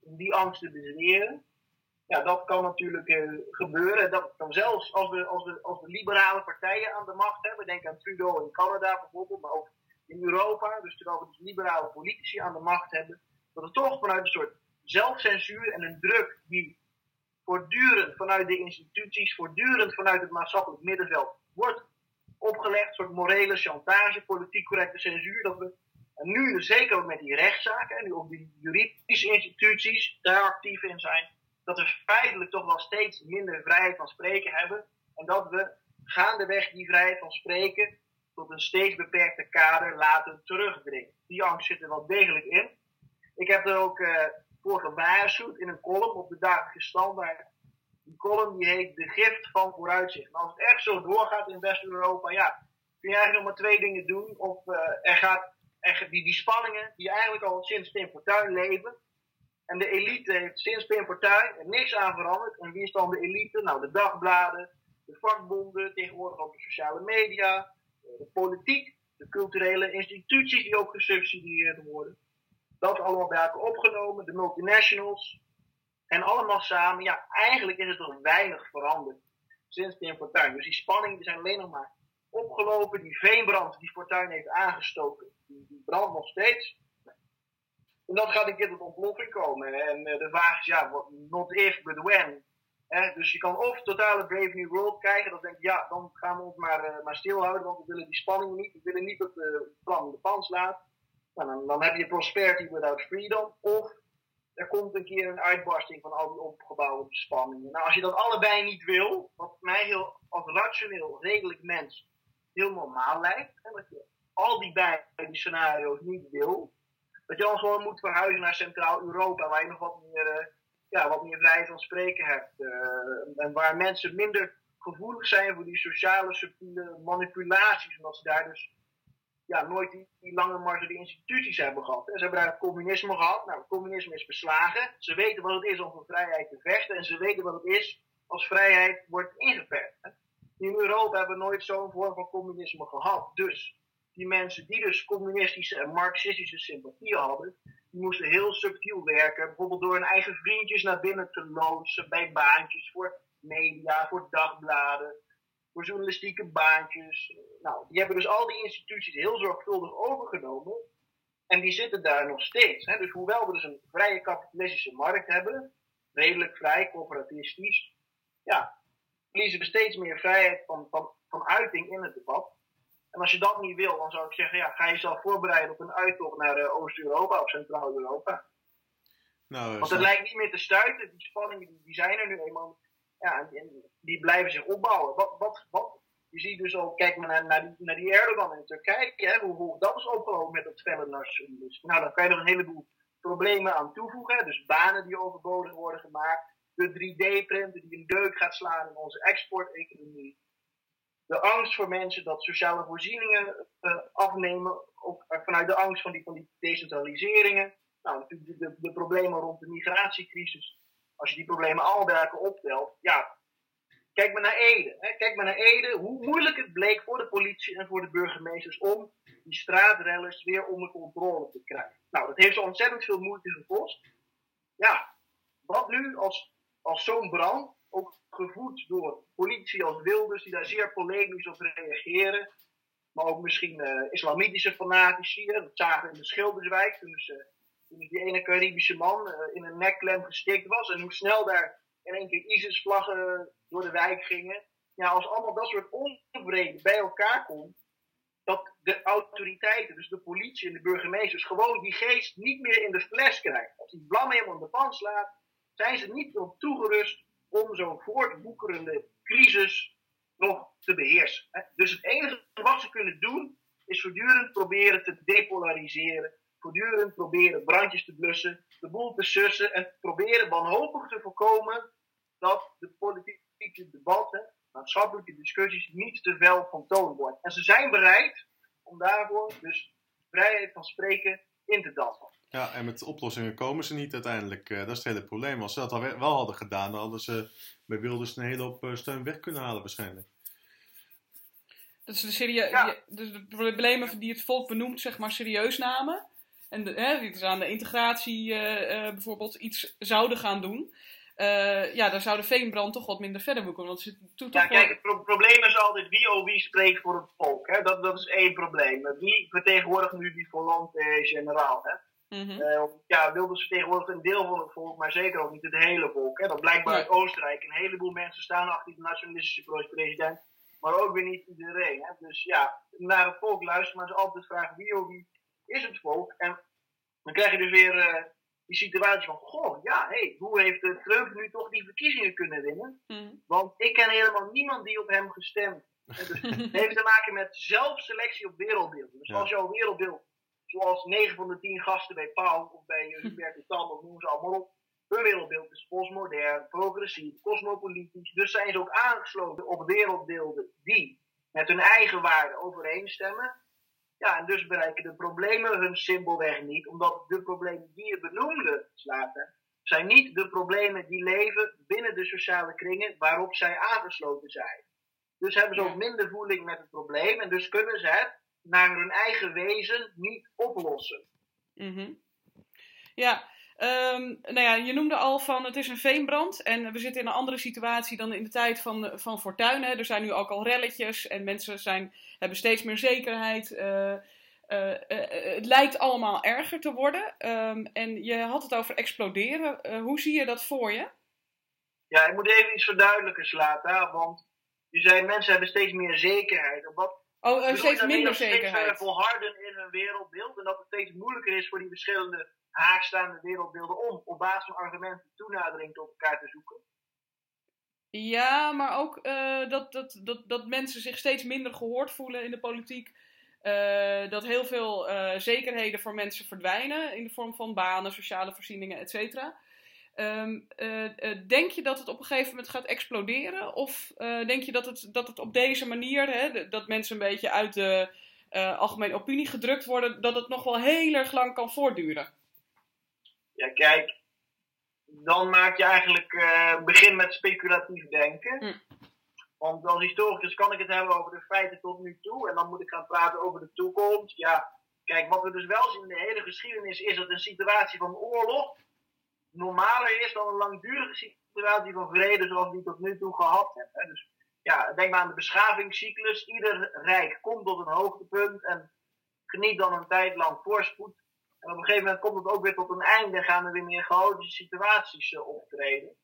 Om die angst te bezweren. Ja, dat kan natuurlijk eh, gebeuren. Dat kan zelfs als we, als, we, als we liberale partijen aan de macht hebben. Denk aan Trudeau in Canada bijvoorbeeld, maar ook in Europa. Dus terwijl we dus liberale politici aan de macht hebben. Dat er toch vanuit een soort zelfcensuur en een druk die voortdurend vanuit de instituties, voortdurend vanuit het maatschappelijk middenveld wordt opgelegd. Een soort morele chantage, politiek correcte censuur. Dat we, en nu zeker ook met die rechtszaken, en nu ook die juridische instituties daar actief in zijn dat we feitelijk toch wel steeds minder vrijheid van spreken hebben. En dat we gaandeweg die vrijheid van spreken tot een steeds beperkter kader laten terugdringen. Die angst zit er wel degelijk in. Ik heb er ook uh, voor gewaarschuwd in een column op de dagelijkse standaard. Die column die heet De Gift van Vooruitzicht. En als het echt zo doorgaat in West-Europa, ja, kun je eigenlijk nog maar twee dingen doen. Of uh, er gaat er, die, die spanningen die eigenlijk al sinds Pim Fortuyn leven, en de elite heeft sinds Pim Fortuyn er niks aan veranderd. En wie is dan de elite? Nou, de dagbladen, de vakbonden, tegenwoordig ook de sociale media, de politiek, de culturele instituties die ook gesubsidieerd worden. Dat allemaal bij elkaar opgenomen, de multinationals. En allemaal samen, ja, eigenlijk is het toch weinig veranderd sinds Pim Fortuyn. Dus die spanningen zijn alleen nog maar opgelopen. Die veenbrand die Fortuyn heeft aangestoken, die brandt nog steeds. En dat gaat een keer tot ontploffing komen. En uh, de vraag is, ja, not if, but when. Dus je kan of totale Brave New World krijgen, dan denk je, ja, dan gaan we ons maar, uh, maar stilhouden, want we willen die spanning niet. We willen niet dat de plan in de pan slaat. Nou, dan, dan heb je prosperity without freedom. Of er komt een keer een uitbarsting van al die opgebouwde spanningen. Nou, als je dat allebei niet wil, wat mij heel, als rationeel, redelijk mens heel normaal lijkt, hè, dat je al die beide scenario's niet wil, dat je dan gewoon moet verhuizen naar Centraal-Europa, waar je nog wat meer, uh, ja, wat meer vrijheid van spreken hebt. Uh, en waar mensen minder gevoelig zijn voor die sociale, subtiele manipulaties, omdat ze daar dus ja, nooit die, die lange marge de instituties hebben gehad. En ze hebben daar communisme gehad. Nou, communisme is beslagen. Ze weten wat het is om voor vrijheid te vechten. En ze weten wat het is als vrijheid wordt ingeperkt. In Europa hebben we nooit zo'n vorm van communisme gehad. Dus die mensen die dus communistische en marxistische sympathieën hadden, die moesten heel subtiel werken. Bijvoorbeeld door hun eigen vriendjes naar binnen te loodsen bij baantjes voor media, voor dagbladen, voor journalistieke baantjes. Nou, die hebben dus al die instituties heel zorgvuldig overgenomen. En die zitten daar nog steeds. Hè? Dus hoewel we dus een vrije kapitalistische markt hebben, redelijk vrij, corporatistisch, ja, verliezen we steeds meer vrijheid van, van, van uiting in het debat. En als je dat niet wil, dan zou ik zeggen, ja, ga jezelf voorbereiden op een uittocht naar uh, Oost-Europa of Centraal-Europa. Nou, Want het lijkt niet meer te stuiten, die spanningen die, die zijn er nu eenmaal. Ja, en, en die blijven zich opbouwen. Wat, wat, wat, je ziet dus ook, kijk maar naar, naar, die, naar die Erdogan in Turkije, hè, hoe hoog dat is opgelopen met dat felle nationalisme. Nou, dan kan je er een heleboel problemen aan toevoegen. Hè. Dus banen die overbodig worden gemaakt. De 3D-printer die een deuk gaat slaan in onze exporteconomie de angst voor mensen dat sociale voorzieningen uh, afnemen, ook vanuit de angst van die, van die decentraliseringen. Nou, natuurlijk de, de, problemen rond de migratiecrisis. Als je die problemen al bij optelt, ja, kijk maar naar Ede. Hè. Kijk maar naar Ede, hoe moeilijk het bleek voor de politie en voor de burgemeesters om die straatrellers weer onder controle te krijgen. Nou, dat heeft zo ontzettend veel moeite gekost. Ja, wat nu als, als zo'n brand ook gevoed door politici als Wilders, die daar zeer polemisch op reageren. Maar ook misschien uh, islamitische fanatici. Dat zagen we in de Schilderswijk. Toen, dus, die ene Caribische man uh, in een nekklem gestikt was. En hoe snel daar in één keer ISIS-vlaggen door de wijk gingen. Ja, als allemaal dat soort onvrede bij elkaar komt. dat de autoriteiten, dus de politie en de burgemeesters, gewoon die geest niet meer in de fles krijgen. Als die vlam helemaal in de pan slaat, zijn ze niet op toegerust om zo'n voortboekerende crisis nog te beheersen. Dus het enige wat ze kunnen doen, is voortdurend proberen te depolariseren, voortdurend proberen brandjes te blussen, de boel te sussen en proberen wanhopig te voorkomen dat de politieke debatten, maatschappelijke discussies niet te veel van toon worden. En ze zijn bereid om daarvoor dus vrijheid van spreken in te dassen. Ja, en met oplossingen komen ze niet uiteindelijk. Uh, dat is het hele probleem. Als ze dat al wel hadden gedaan, dan hadden ze bij Wilders een hele hoop eh, steun weg kunnen halen waarschijnlijk. Dat ze de, serie ja. de, de problemen die het volk benoemt, zeg maar, serieus namen. En de, hè, die dus aan de integratie uh, uh, bijvoorbeeld iets zouden gaan doen. Uh, ja, dan zou de veenbrand toch wat minder verder moeten. Want ze doet ja, kijk, het pro probleem is altijd wie of wie spreekt voor het volk. Hè? Dat, dat is één probleem. Wie vertegenwoordigt nu die volante generaal? Hè? Mm -hmm. ja, Wilders vertegenwoordigt een deel van het volk, maar zeker ook niet het hele volk. Hè? Dat blijkbaar uit Oostenrijk. Een heleboel mensen staan achter de nationalistische president, maar ook weer niet iedereen. Hè? Dus ja, naar het volk luisteren, maar ze altijd vragen wie of wie is het volk. En dan krijg je dus weer uh, die situatie van, goh, ja, hey, hoe heeft uh, Trump nu toch die verkiezingen kunnen winnen? Mm. Want ik ken helemaal niemand die op hem gestemd. Dus het heeft te maken met zelfselectie op wereldbeeld. Dus ja. als jouw wereldbeeld zoals 9 van de 10 gasten bij Pauw of bij uh, Hubert Tam, of noemen ze allemaal op. Hun wereldbeeld is postmodern, progressief, cosmopolitisch. Dus zijn ze ook aangesloten op wereldbeelden die met hun eigen waarden overeenstemmen. Ja, en dus bereiken de problemen hun symbolweg niet, omdat de problemen die je benoemde, Slater, zijn niet de problemen die leven binnen de sociale kringen waarop zij aangesloten zijn. Dus hebben ze ook minder voeling met het probleem en dus kunnen ze het naar hun eigen wezen niet oplossen. Mm Ja, um, nou ja, je noemde al van het is een veenbrand en we zitten in een andere situatie dan in de tijd van, van Fortuyn. Hè. Er zijn nu ook al relletjes en mensen zijn, hebben steeds meer zekerheid. Uh, uh, uh, het lijkt allemaal erger te worden. Um, en je had het over exploderen. hoe zie je dat voor je? Ja, ik moet even iets verduidelijken laten. Want je zei mensen hebben steeds meer zekerheid. Op wat Oh, uh, steeds minder zekerheid. Steeds volharden in hun wereldbeeld en dat het steeds moeilijker is voor die verschillende haakstaande wereldbeelden om op basis van argumenten toenadering tot elkaar te zoeken. Ja, maar ook uh, dat, dat, dat, dat mensen zich steeds minder gehoord voelen in de politiek. Uh, dat heel veel uh, zekerheden voor mensen verdwijnen in de vorm van banen, sociale voorzieningen, et cetera. Um, uh, uh, denk je dat het op een gegeven moment gaat exploderen? Of uh, denk je dat het, dat het op deze manier, hè, dat mensen een beetje uit de algemene opinie gedrukt worden, dat het nog wel heel erg lang kan voortduren? Ja, kijk, dan maak je eigenlijk begin met speculatief denken. Hm. Want als historicus kan ik het hebben over de feiten tot nu toe. En dan moet ik gaan praten over de toekomst. Ja, kijk, wat we dus wel zien in de hele geschiedenis is dat een situatie van oorlog normaler is dan een langdurige situatie van vrede zoals die tot nu toe gehad hebben. Dus ja, denk maar aan de beschavingscyclus. Ieder rijk komt tot een hoogtepunt en geniet dan een tijd lang voorspoed. En op een gegeven moment komt het ook weer tot een einde en gaan er weer meer chaotische situaties uh, optreden.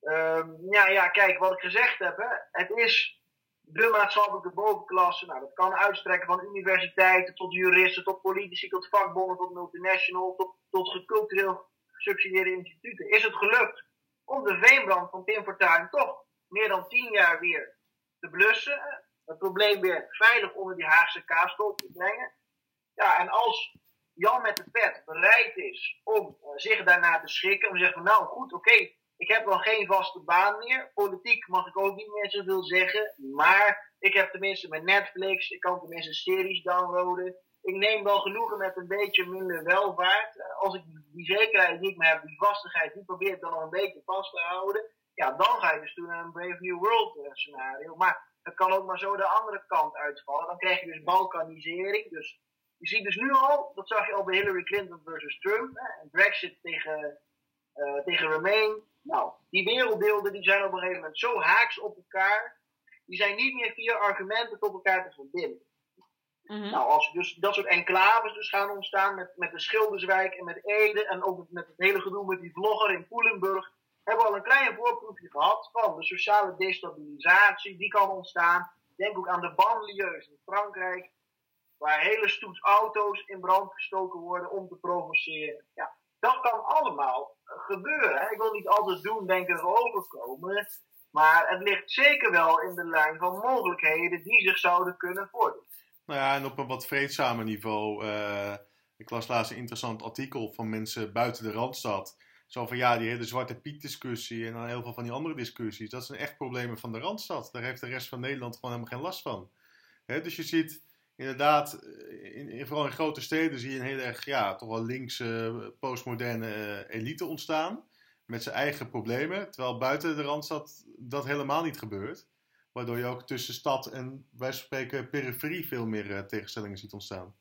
Um, ja, ja, kijk, wat ik gezegd heb, het is de maatschappelijke bovenklasse. Nou, dat kan uitstrekken van universiteiten tot juristen, tot politici, tot vakbonden, tot multinational, tot, tot cultureel gesubsidieerde instituten, is het gelukt om de veenbrand van Tim Fortuyn toch meer dan tien jaar weer te blussen. Het probleem weer veilig onder die Haagse kaastop te brengen. Ja, en als Jan met de pet bereid is om uh, zich daarna te schikken, om te zeggen: Nou goed, oké, ik heb wel geen vaste baan meer. Politiek mag ik ook niet meer zoveel zeggen. Maar ik heb tenminste mijn Netflix, ik kan tenminste series downloaden ik neem wel genoegen met een beetje minder welvaart. Eh, als ik die zekerheid niet meer heb, die vastigheid, die probeer ik dan nog een beetje vast te houden. Ja, dan ga je dus doen naar een Brave New World eh, scenario. Maar het kan ook maar zo de andere kant uitvallen. Dan krijg je dus balkanisering. Dus je ziet dus nu al, dat zag je al bij Hillary Clinton versus Trump. Hè, Brexit tegen, uh, tegen Remain. Nou, die wereldbeelden die zijn op een gegeven moment zo haaks op elkaar. Die zijn niet meer via argumenten tot elkaar te verbinden. Mm Nou, als dus dat soort enclaves dus gaan ontstaan met, met de Schilderswijk en met Ede en ook met het hele gedoe met die vlogger in Poelenburg, hebben we al een klein voorproefje gehad van de sociale destabilisatie die kan ontstaan Denk ook aan de banlieues in Frankrijk, waar hele stoets auto's in brand gestoken worden om te provoceren. Ja, dat kan allemaal gebeuren. Ik wil niet altijd doen denken overkomen, maar het ligt zeker wel in de lijn van mogelijkheden die zich zouden kunnen voordoen. Nou ja, en op een wat vreedzamer niveau. Uh, ik las laatst een interessant artikel van mensen buiten de Randstad. Zo van ja, die hele Zwarte Piet discussie en dan heel veel van die andere discussies. Dat zijn echt problemen van de Randstad. Daar heeft de rest van Nederland gewoon helemaal geen last van. dus je ziet inderdaad, eh, in, vooral in grote steden zie je een heel erg, ja, toch wel linkse, postmoderne eh, elite ontstaan. Met zijn eigen problemen. Terwijl buiten de Randstad dat helemaal niet gebeurt. Waardoor je ook tussen stad en, wij spreken, periferie veel meer uh, tegenstellingen ziet ontstaan.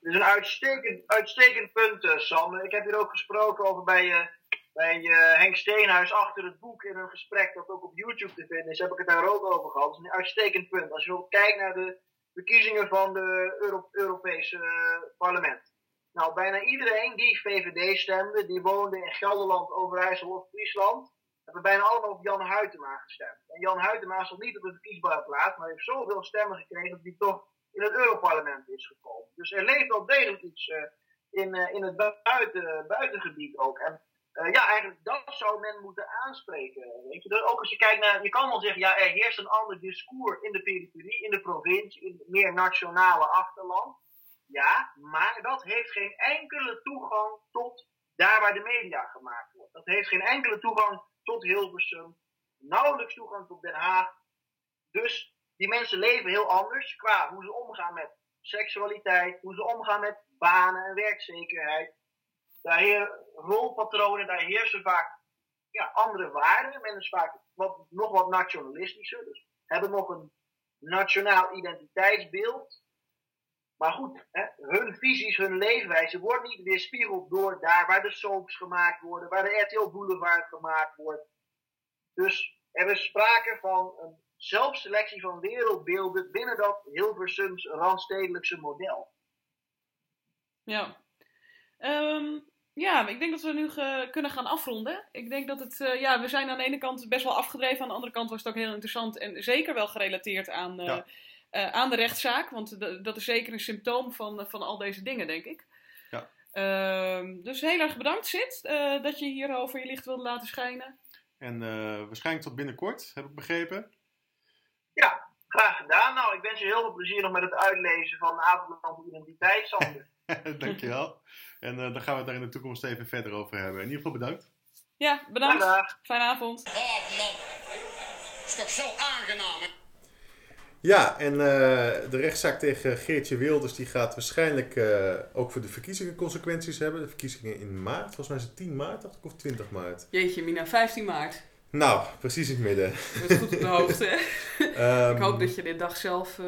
Dat is een uitstekend, uitstekend punt, uh, Sam. Ik heb hier ook gesproken over bij, uh, bij Henk Steenhuis achter het boek in een gesprek dat ook op YouTube te vinden is. Heb ik het daar ook over gehad. Dat is een uitstekend punt. Als je kijkt naar de verkiezingen van de Euro Europese parlement. Nou, bijna iedereen die VVD stemde, die woonde in Gelderland, Overijssel of Friesland, hebben bijna allemaal op Jan Huytema gestemd. En Jan Huytema stond niet op de verkiesbare plaats, maar heeft zoveel stemmen gekregen dat hij toch in het Europarlement is gekomen. Dus er leeft wel degelijk iets uh, in, uh, in het buiten, buitengebied ook. En uh, ja, eigenlijk dat zou men moeten aanspreken. Weet je? Ook als je kijkt naar, je kan wel zeggen, ja, er heerst een ander discours in de periferie, in de provincie, in het meer nationale achterland. Ja, maar dat heeft geen enkele toegang tot daar waar de media gemaakt wordt. Dat heeft geen enkele toegang tot Hilversum, nauwelijks toegang tot Den Haag. Dus die mensen leven heel anders qua hoe ze omgaan met seksualiteit, hoe ze omgaan met banen en werkzekerheid. Daar heer, rolpatronen, daar heersen vaak ja, andere waarden. Men is vaak wat, nog wat nationalistischer, dus hebben nog een nationaal identiteitsbeeld. Maar goed, hè, hun visies, hun leefwijze wordt niet weerspiegeld door daar waar de soaps gemaakt worden, waar de RTL Boulevard gemaakt wordt. Dus er is sprake van een zelfselectie van wereldbeelden binnen dat Hilversums randstedelijkse model. Ja. Um, ja, ik denk dat we nu kunnen gaan afronden. Ik denk dat het, uh, ja, we zijn aan de ene kant best wel afgedreven, aan de andere kant was het ook heel interessant en zeker wel gerelateerd aan, uh, ja. Uh, aan de rechtszaak, want dat is zeker een symptoom van, van al deze dingen, denk ik. Ja. Ehm, dus heel erg bedankt, Sid, dat je hierover je licht wilde laten schijnen. En waarschijnlijk tot binnenkort, heb ik begrepen. Ja, graag gedaan. Nou, ik wens je heel veel plezier nog met het uitlezen van de avondland identiteit, Sander. Dankjewel. En uh, dan gaan we het daar in de toekomst even verder over hebben. In ieder geval bedankt. Ja, bedankt. Fijne avond. Oh man, is toch zo aangenaam. Ja, en uh, de rechtszaak tegen Geertje Wilders die gaat waarschijnlijk uh, ook voor de verkiezingen consequenties hebben. De verkiezingen in maart, volgens mij is het 10 maart dacht ik, of 20 maart. Jeetje Mina, 15 maart. Nou, precies in het midden. Dat is goed op de hoogte. um, ik hoop dat je dit dag zelf... Uh...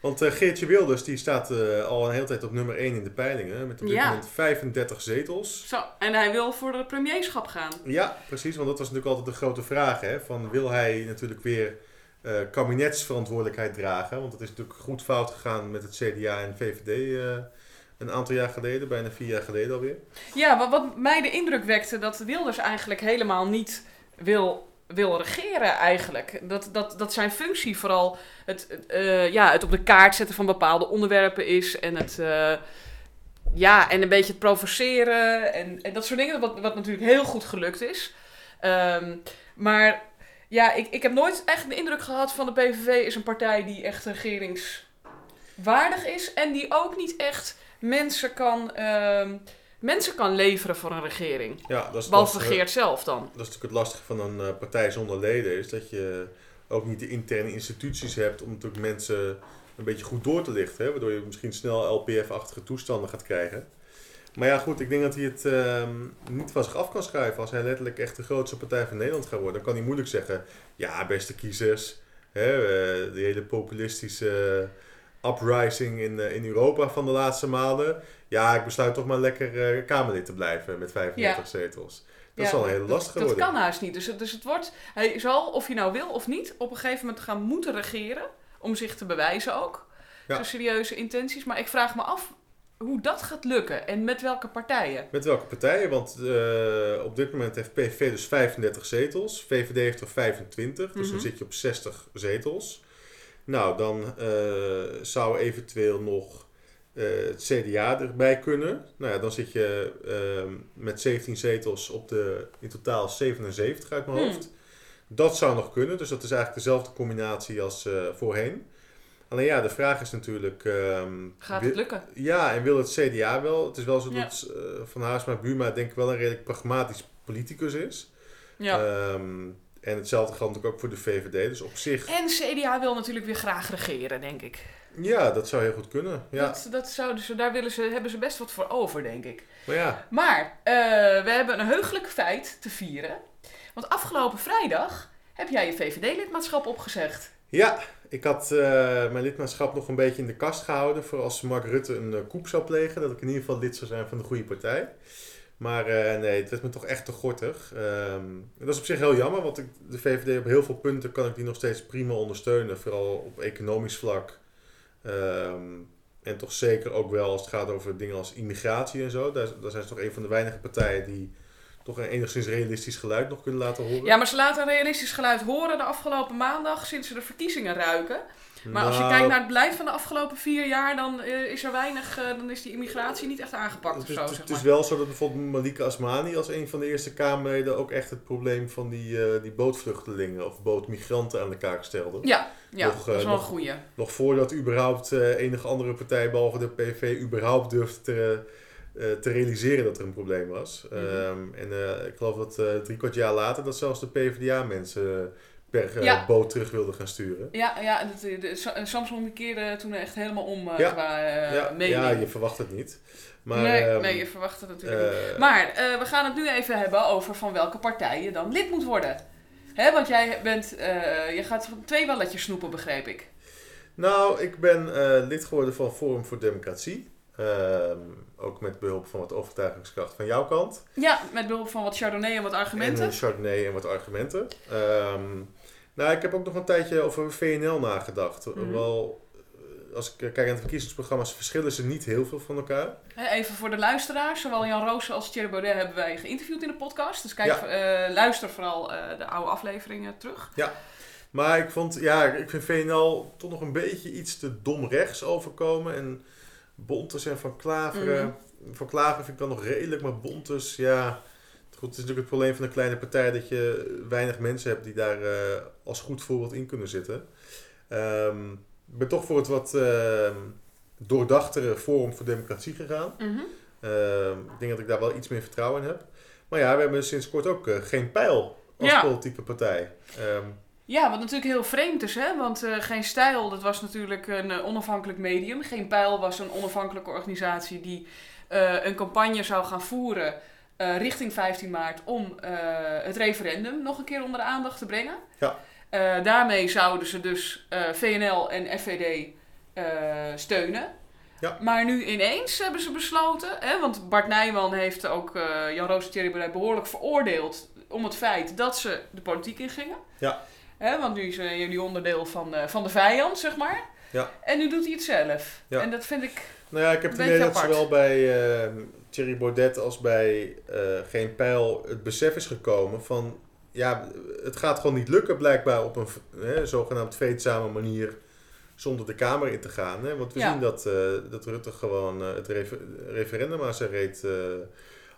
Want Geertje Wilders die staat al een hele tijd op nummer 1 in de peilingen. Met op dit Ja. moment 35 zetels. Zo, en hij wil voor de premierschap gaan. Ja, precies. Want dat was natuurlijk altijd de grote vraag. Hè? Van, wil hij natuurlijk weer eh, kabinetsverantwoordelijkheid dragen? Want het is natuurlijk goed fout gegaan met het CDA en VVD eh, een aantal jaar geleden. Bijna vier jaar geleden alweer. Ja, wat, mij de indruk wekte dat Wilders eigenlijk helemaal niet wil, wil regeren eigenlijk. Dat, dat, dat zijn functie vooral het, eh, ja, het op de kaart zetten van bepaalde onderwerpen is. En het... ja, en een beetje het provoceren en, en dat soort dingen, wat, wat natuurlijk heel goed gelukt is. Ehm, maar ja, ik, ik heb nooit echt de indruk gehad van de PVV is een partij die echt regeringswaardig is. En die ook niet echt mensen kan, ehm, mensen kan leveren voor een regering. Ja, dat is, Behalve Geert zelf dan. dat is natuurlijk het lastige van een eh, partij zonder leden. Is dat je ook niet de interne instituties hebt om natuurlijk mensen een beetje goed door te lichten. Hè? Waardoor je misschien snel LPF-achtige toestanden gaat krijgen. Maar ja, goed, ik denk dat hij het ehm, niet van zich af kan schrijven. Als hij letterlijk echt de grootste partij van Nederland gaat worden, dan kan hij moeilijk zeggen: Ja, beste kiezers, hè, eh, die hele populistische uprising in, eh, in Europa van de laatste maanden. Ja, ik besluit toch maar lekker eh, Kamerlid te blijven met 35 zetels. Dat Ja, zal een hele lastige dat, dat worden. kan haast niet. Dus, dus het wordt, hij zal, of je nou wil of niet, op een gegeven moment gaan moeten regeren. Om zich te bewijzen ook. Ja. Zijn serieuze intenties. Maar ik vraag me af hoe dat gaat lukken. En met welke partijen. Met welke partijen? Want eh, op dit moment heeft PVV dus 35 zetels. VVD heeft er 25, dus dan Mhm. zit je op 60 zetels. Nou, dan eh, zou eventueel nog eh, het CDA erbij kunnen. Nou ja, dan zit je ehm, met 17 zetels op de in totaal 77 uit mijn Hmm. hoofd. Dat zou nog kunnen, dus dat is eigenlijk dezelfde combinatie als voorheen. Alleen ja, de vraag is natuurlijk... ehm, Gaat het lukken? Ja, en wil het CDA wel? Het is wel zo Ja. dat eh, Van Haarsma Buma denk ik wel een redelijk pragmatisch politicus is. Ja. Ehm, en hetzelfde geldt natuurlijk ook voor de VVD. Dus op zich, En CDA wil natuurlijk weer graag regeren, denk ik. ja, dat zou heel goed kunnen. Ja. Dat, dat zouden ze, daar willen ze, hebben ze best wat voor over, denk ik. Maar ja, Maar eh, we hebben een heugelijk feit te vieren. Want afgelopen vrijdag heb jij je VVD-lidmaatschap opgezegd. ja, ik had eh, mijn lidmaatschap nog een beetje in de kast gehouden voor als Mark Rutte een uh, koep zou plegen. Dat ik in ieder geval lid zou zijn van de goede partij. Maar eh, nee, het werd me toch echt te gortig. Ehm, dat is op zich heel jammer, want ik, de VVD op heel veel punten kan ik die nog steeds prima ondersteunen. Vooral op economisch vlak. Ehm, en toch zeker ook wel als het gaat over dingen als immigratie en zo. Daar, daar zijn ze toch een van de weinige partijen die toch een enigszins realistisch geluid nog kunnen laten horen. Ja, maar ze laten een realistisch geluid horen de afgelopen maandag sinds ze de verkiezingen ruiken. Maar als je Nou, kijkt naar het beleid van de afgelopen vier jaar, dan eh, is er weinig, eh, dan is die immigratie niet echt aangepakt Het of is, zo, het zeg het is maar. wel zo dat bijvoorbeeld Malika Asmani als een van de eerste Kamerleden ook echt het probleem van die, eh, die bootvluchtelingen of bootmigranten aan de kaak stelde. Ja, ja Nog, dat is wel een goeie. Nog voordat überhaupt enige andere partij, behalve de PV, überhaupt durfde te, te realiseren dat er een probleem was. Mhm. Ehm, en eh, ik geloof dat eh drie kwart jaar later dat zelfs de PvdA mensen per eh, Ja. boot terug wilden gaan sturen. Ja, ja en de, de, Sa- Samsung keerde toen echt helemaal om eh, Ja. qua eh, ja, mening. ja, je verwacht het niet. Maar, nee, ehm, nee, je verwacht het natuurlijk niet. eh, Maar eh, we gaan het nu even hebben over van welke partij je dan lid moet worden. Hè, want jij bent, eh, je gaat van twee welletjes snoepen, begreep ik. Nou, ik ben eh, lid geworden van Forum voor Democratie. Ehm, ook met behulp van wat overtuigingskracht van jouw kant. Ja, met behulp van wat Chardonnay en wat argumenten. En een Chardonnay en wat argumenten. Ehm, nou, ik heb ook nog een tijdje over VNL nagedacht. Mhm. Hoewel, eh, als ik eh, kijk naar de verkiezingsprogramma's, verschillen ze niet heel veel van elkaar. Even voor de luisteraars, zowel Jan Roos als Thierry Baudet hebben wij geïnterviewd in de podcast. Dus kijk, Ja. eh, luister vooral eh, de oude afleveringen terug. Maar ik vond, ja, ik vind VNL toch nog een beetje iets te dom rechts overkomen. En Bontes en Van Klaveren. Van Klaveren vind ik dan nog redelijk, maar Bontes, ja... Goed, het is natuurlijk het probleem van een kleine partij dat je weinig mensen hebt die daar eh, als goed voorbeeld in kunnen zitten. Ehm, ik ben toch voor het wat ehm, doordachtere Forum voor Democratie gegaan. Mhm. Ehm, ik denk dat ik daar wel iets meer vertrouwen in heb. Maar ja, we hebben sinds kort ook eh, geen pijl als Ja. politieke partij. Ehm, Ja, wat natuurlijk heel vreemd is, hè? want eh, Geen Stijl, dat was natuurlijk een eh, onafhankelijk medium. Geen Pijl was een onafhankelijke organisatie die eh, een campagne zou gaan voeren richting 15 maart om het referendum nog een keer onder de aandacht te brengen. Ja. Daarmee zouden ze dus VNL en FVD steunen. Ja. Maar nu ineens hebben ze besloten, hè, want Bart Nijman heeft ook Jan Roos en Thierry behoorlijk veroordeeld om het feit dat ze de politiek ingingen. Ja. Hè, want nu zijn jullie onderdeel van, eh, van de vijand, zeg maar. Ja. En nu doet hij het zelf. Ja. En dat vind ik... Nou ja, ik heb het idee dat zowel bij ehm Thierry Baudet als bij eh, Geen Pijl het besef is gekomen van... Ja, het gaat gewoon niet lukken blijkbaar op een hè, zogenaamd vreedzame manier zonder de Kamer in te gaan. Hè? Want we Ja. zien dat, eh, dat Rutte gewoon eh, het refer- referendum aan zijn reet eh,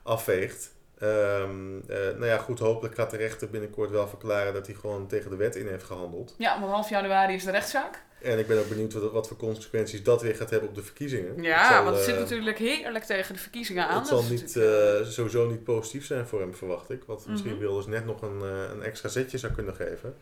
afveegt. Eh, nou ja, goed, hopelijk gaat de rechter binnenkort wel verklaren dat hij gewoon tegen de wet in heeft gehandeld. Ja, want half januari is de rechtszaak. En ik ben ook benieuwd wat, wat voor consequenties dat weer gaat hebben op de verkiezingen. Ja, zal, want het zit eh, natuurlijk heerlijk tegen de verkiezingen aan. Het zal niet, eh, sowieso niet positief zijn voor hem, verwacht ik. Wat misschien Mhm. Wilders net nog een, een extra zetje zou kunnen geven.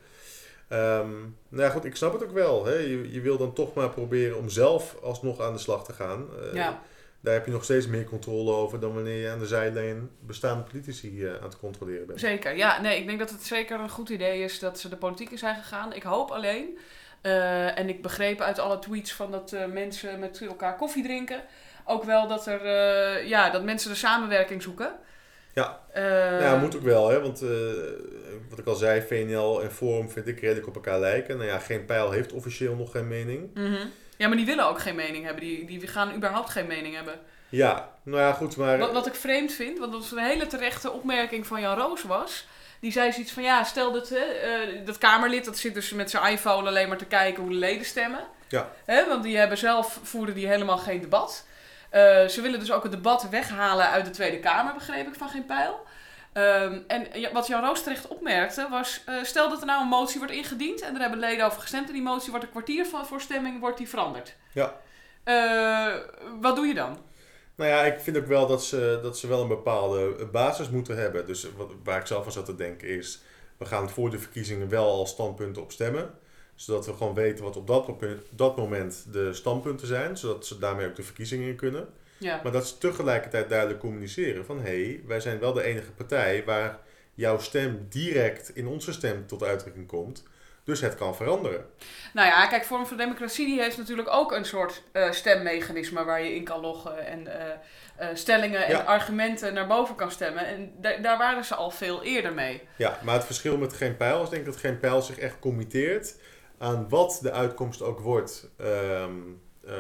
Ehm, nou ja, goed, ik snap het ook wel. Hè. Je, je wil dan toch maar proberen om zelf alsnog aan de slag te gaan. Ja. Daar heb je nog steeds meer controle over dan wanneer je aan de zijlijn bestaande politici eh, aan het controleren bent. Zeker, ja. Nee, ik denk dat het zeker een goed idee is dat ze de politiek in zijn gegaan. Ik hoop alleen, eh, en ik begreep uit alle tweets van dat eh, mensen met elkaar koffie drinken, ook wel dat, er, ja, dat mensen de samenwerking zoeken. Ja. Ja, moet ook wel, hè? want wat ik al zei, VNL en Forum vind ik redelijk op elkaar lijken. Nou ja, geen pijl heeft officieel nog geen mening. mhm. Ja, maar die willen ook geen mening hebben. Die, die gaan überhaupt geen mening hebben. Ja, nou ja, goed, maar... Wat, wat ik vreemd vind, want dat was een hele terechte opmerking van Jan Roos was. Die zei zoiets van, ja, stel dat, hè, eh, dat Kamerlid, dat zit dus met zijn iPhone alleen maar te kijken hoe de leden stemmen. Ja. Hè, want die hebben zelf, voeren die helemaal geen debat. Eh, ze willen dus ook het debat weghalen uit de Tweede Kamer, begreep ik van geen pijl. Ehm, en ja, wat Jan Roos terecht opmerkte was, eh, stel dat er nou een motie wordt ingediend en er hebben leden over gestemd en die motie wordt een kwartier van voor stemming wordt die veranderd. Ja. Eh, wat doe je dan? Nou ja, ik vind ook wel dat ze, dat ze wel een bepaalde basis moeten hebben. Dus wat, waar ik zelf aan zat te denken is, we gaan voor de verkiezingen wel al standpunten op stemmen. Zodat we gewoon weten wat op dat, op dat moment de standpunten zijn. Zodat ze daarmee ook de verkiezingen in kunnen. Ja. Maar dat ze tegelijkertijd duidelijk communiceren van... hé, hey, wij zijn wel de enige partij waar jouw stem direct in onze stem tot uitdrukking komt. Dus het kan veranderen. Nou ja, kijk, Vorm voor Democratie die heeft natuurlijk ook een soort uh, stemmechanisme waar je in kan loggen en uh, uh, stellingen en Ja. argumenten naar boven kan stemmen. En da- daar waren ze al veel eerder mee. Ja, maar het verschil met geen pijl is denk ik dat geen pijl zich echt committeert aan wat de uitkomst ook wordt. ehm, eh,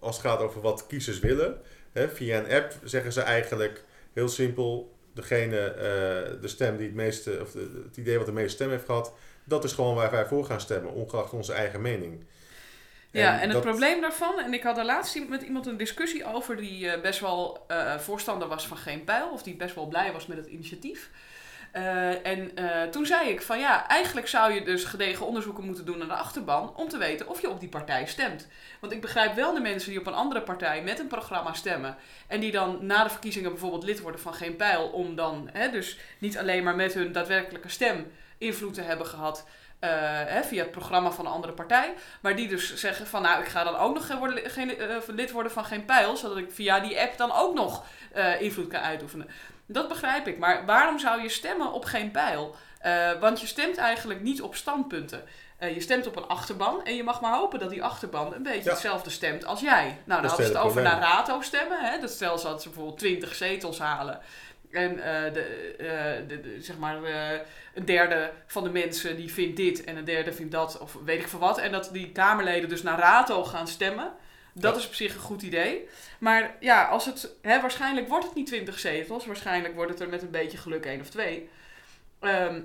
als het gaat over wat kiezers willen. Hè, via een app zeggen ze eigenlijk heel simpel: degene, eh, de stem die het meeste, of de- het idee wat de meeste stem heeft gehad, dat is gewoon waar wij voor gaan stemmen, ongeacht onze eigen mening. Ja, en het dat- probleem daarvan, en ik had daar laatst met iemand een discussie over die eh, best wel eh, voorstander was van geen pijl, of die best wel blij was met het initiatief. Eh, en eh, toen zei ik van ja, eigenlijk zou je dus gedegen onderzoeken moeten doen naar de achterban om te weten of je op die partij stemt. Want ik begrijp wel de mensen die op een andere partij met een programma stemmen en die dan na de verkiezingen bijvoorbeeld lid worden van geen pijl, om dan hè, dus niet alleen maar met hun daadwerkelijke stem invloed te hebben gehad eh, hè, via het programma van een andere partij. Maar die dus zeggen van nou, ik ga dan ook nog geen lid worden van geen pijl, zodat ik via die app dan ook nog invloed kan uitoefenen. Dat begrijp ik, maar waarom zou je stemmen op geen pijl? Eh, want je stemt eigenlijk niet op standpunten. Eh, je stemt op een achterban en je mag maar hopen dat die achterban een beetje Ja. hetzelfde stemt als jij. Nou, dan Dat hadden ze het over naar Rato stemmen. Hè? Dat stel ze dat ze bijvoorbeeld 20 zetels halen. En eh, de, de, de- zeg maar, een derde van de mensen die vindt dit en een derde vindt dat, of weet ik veel wat. En dat die Kamerleden dus naar Rato gaan stemmen. Dat Ja. is op zich een goed idee. Maar ja, als het, hè, waarschijnlijk wordt het niet 20 zetels. Waarschijnlijk wordt het er met een beetje geluk één of twee. Ehm,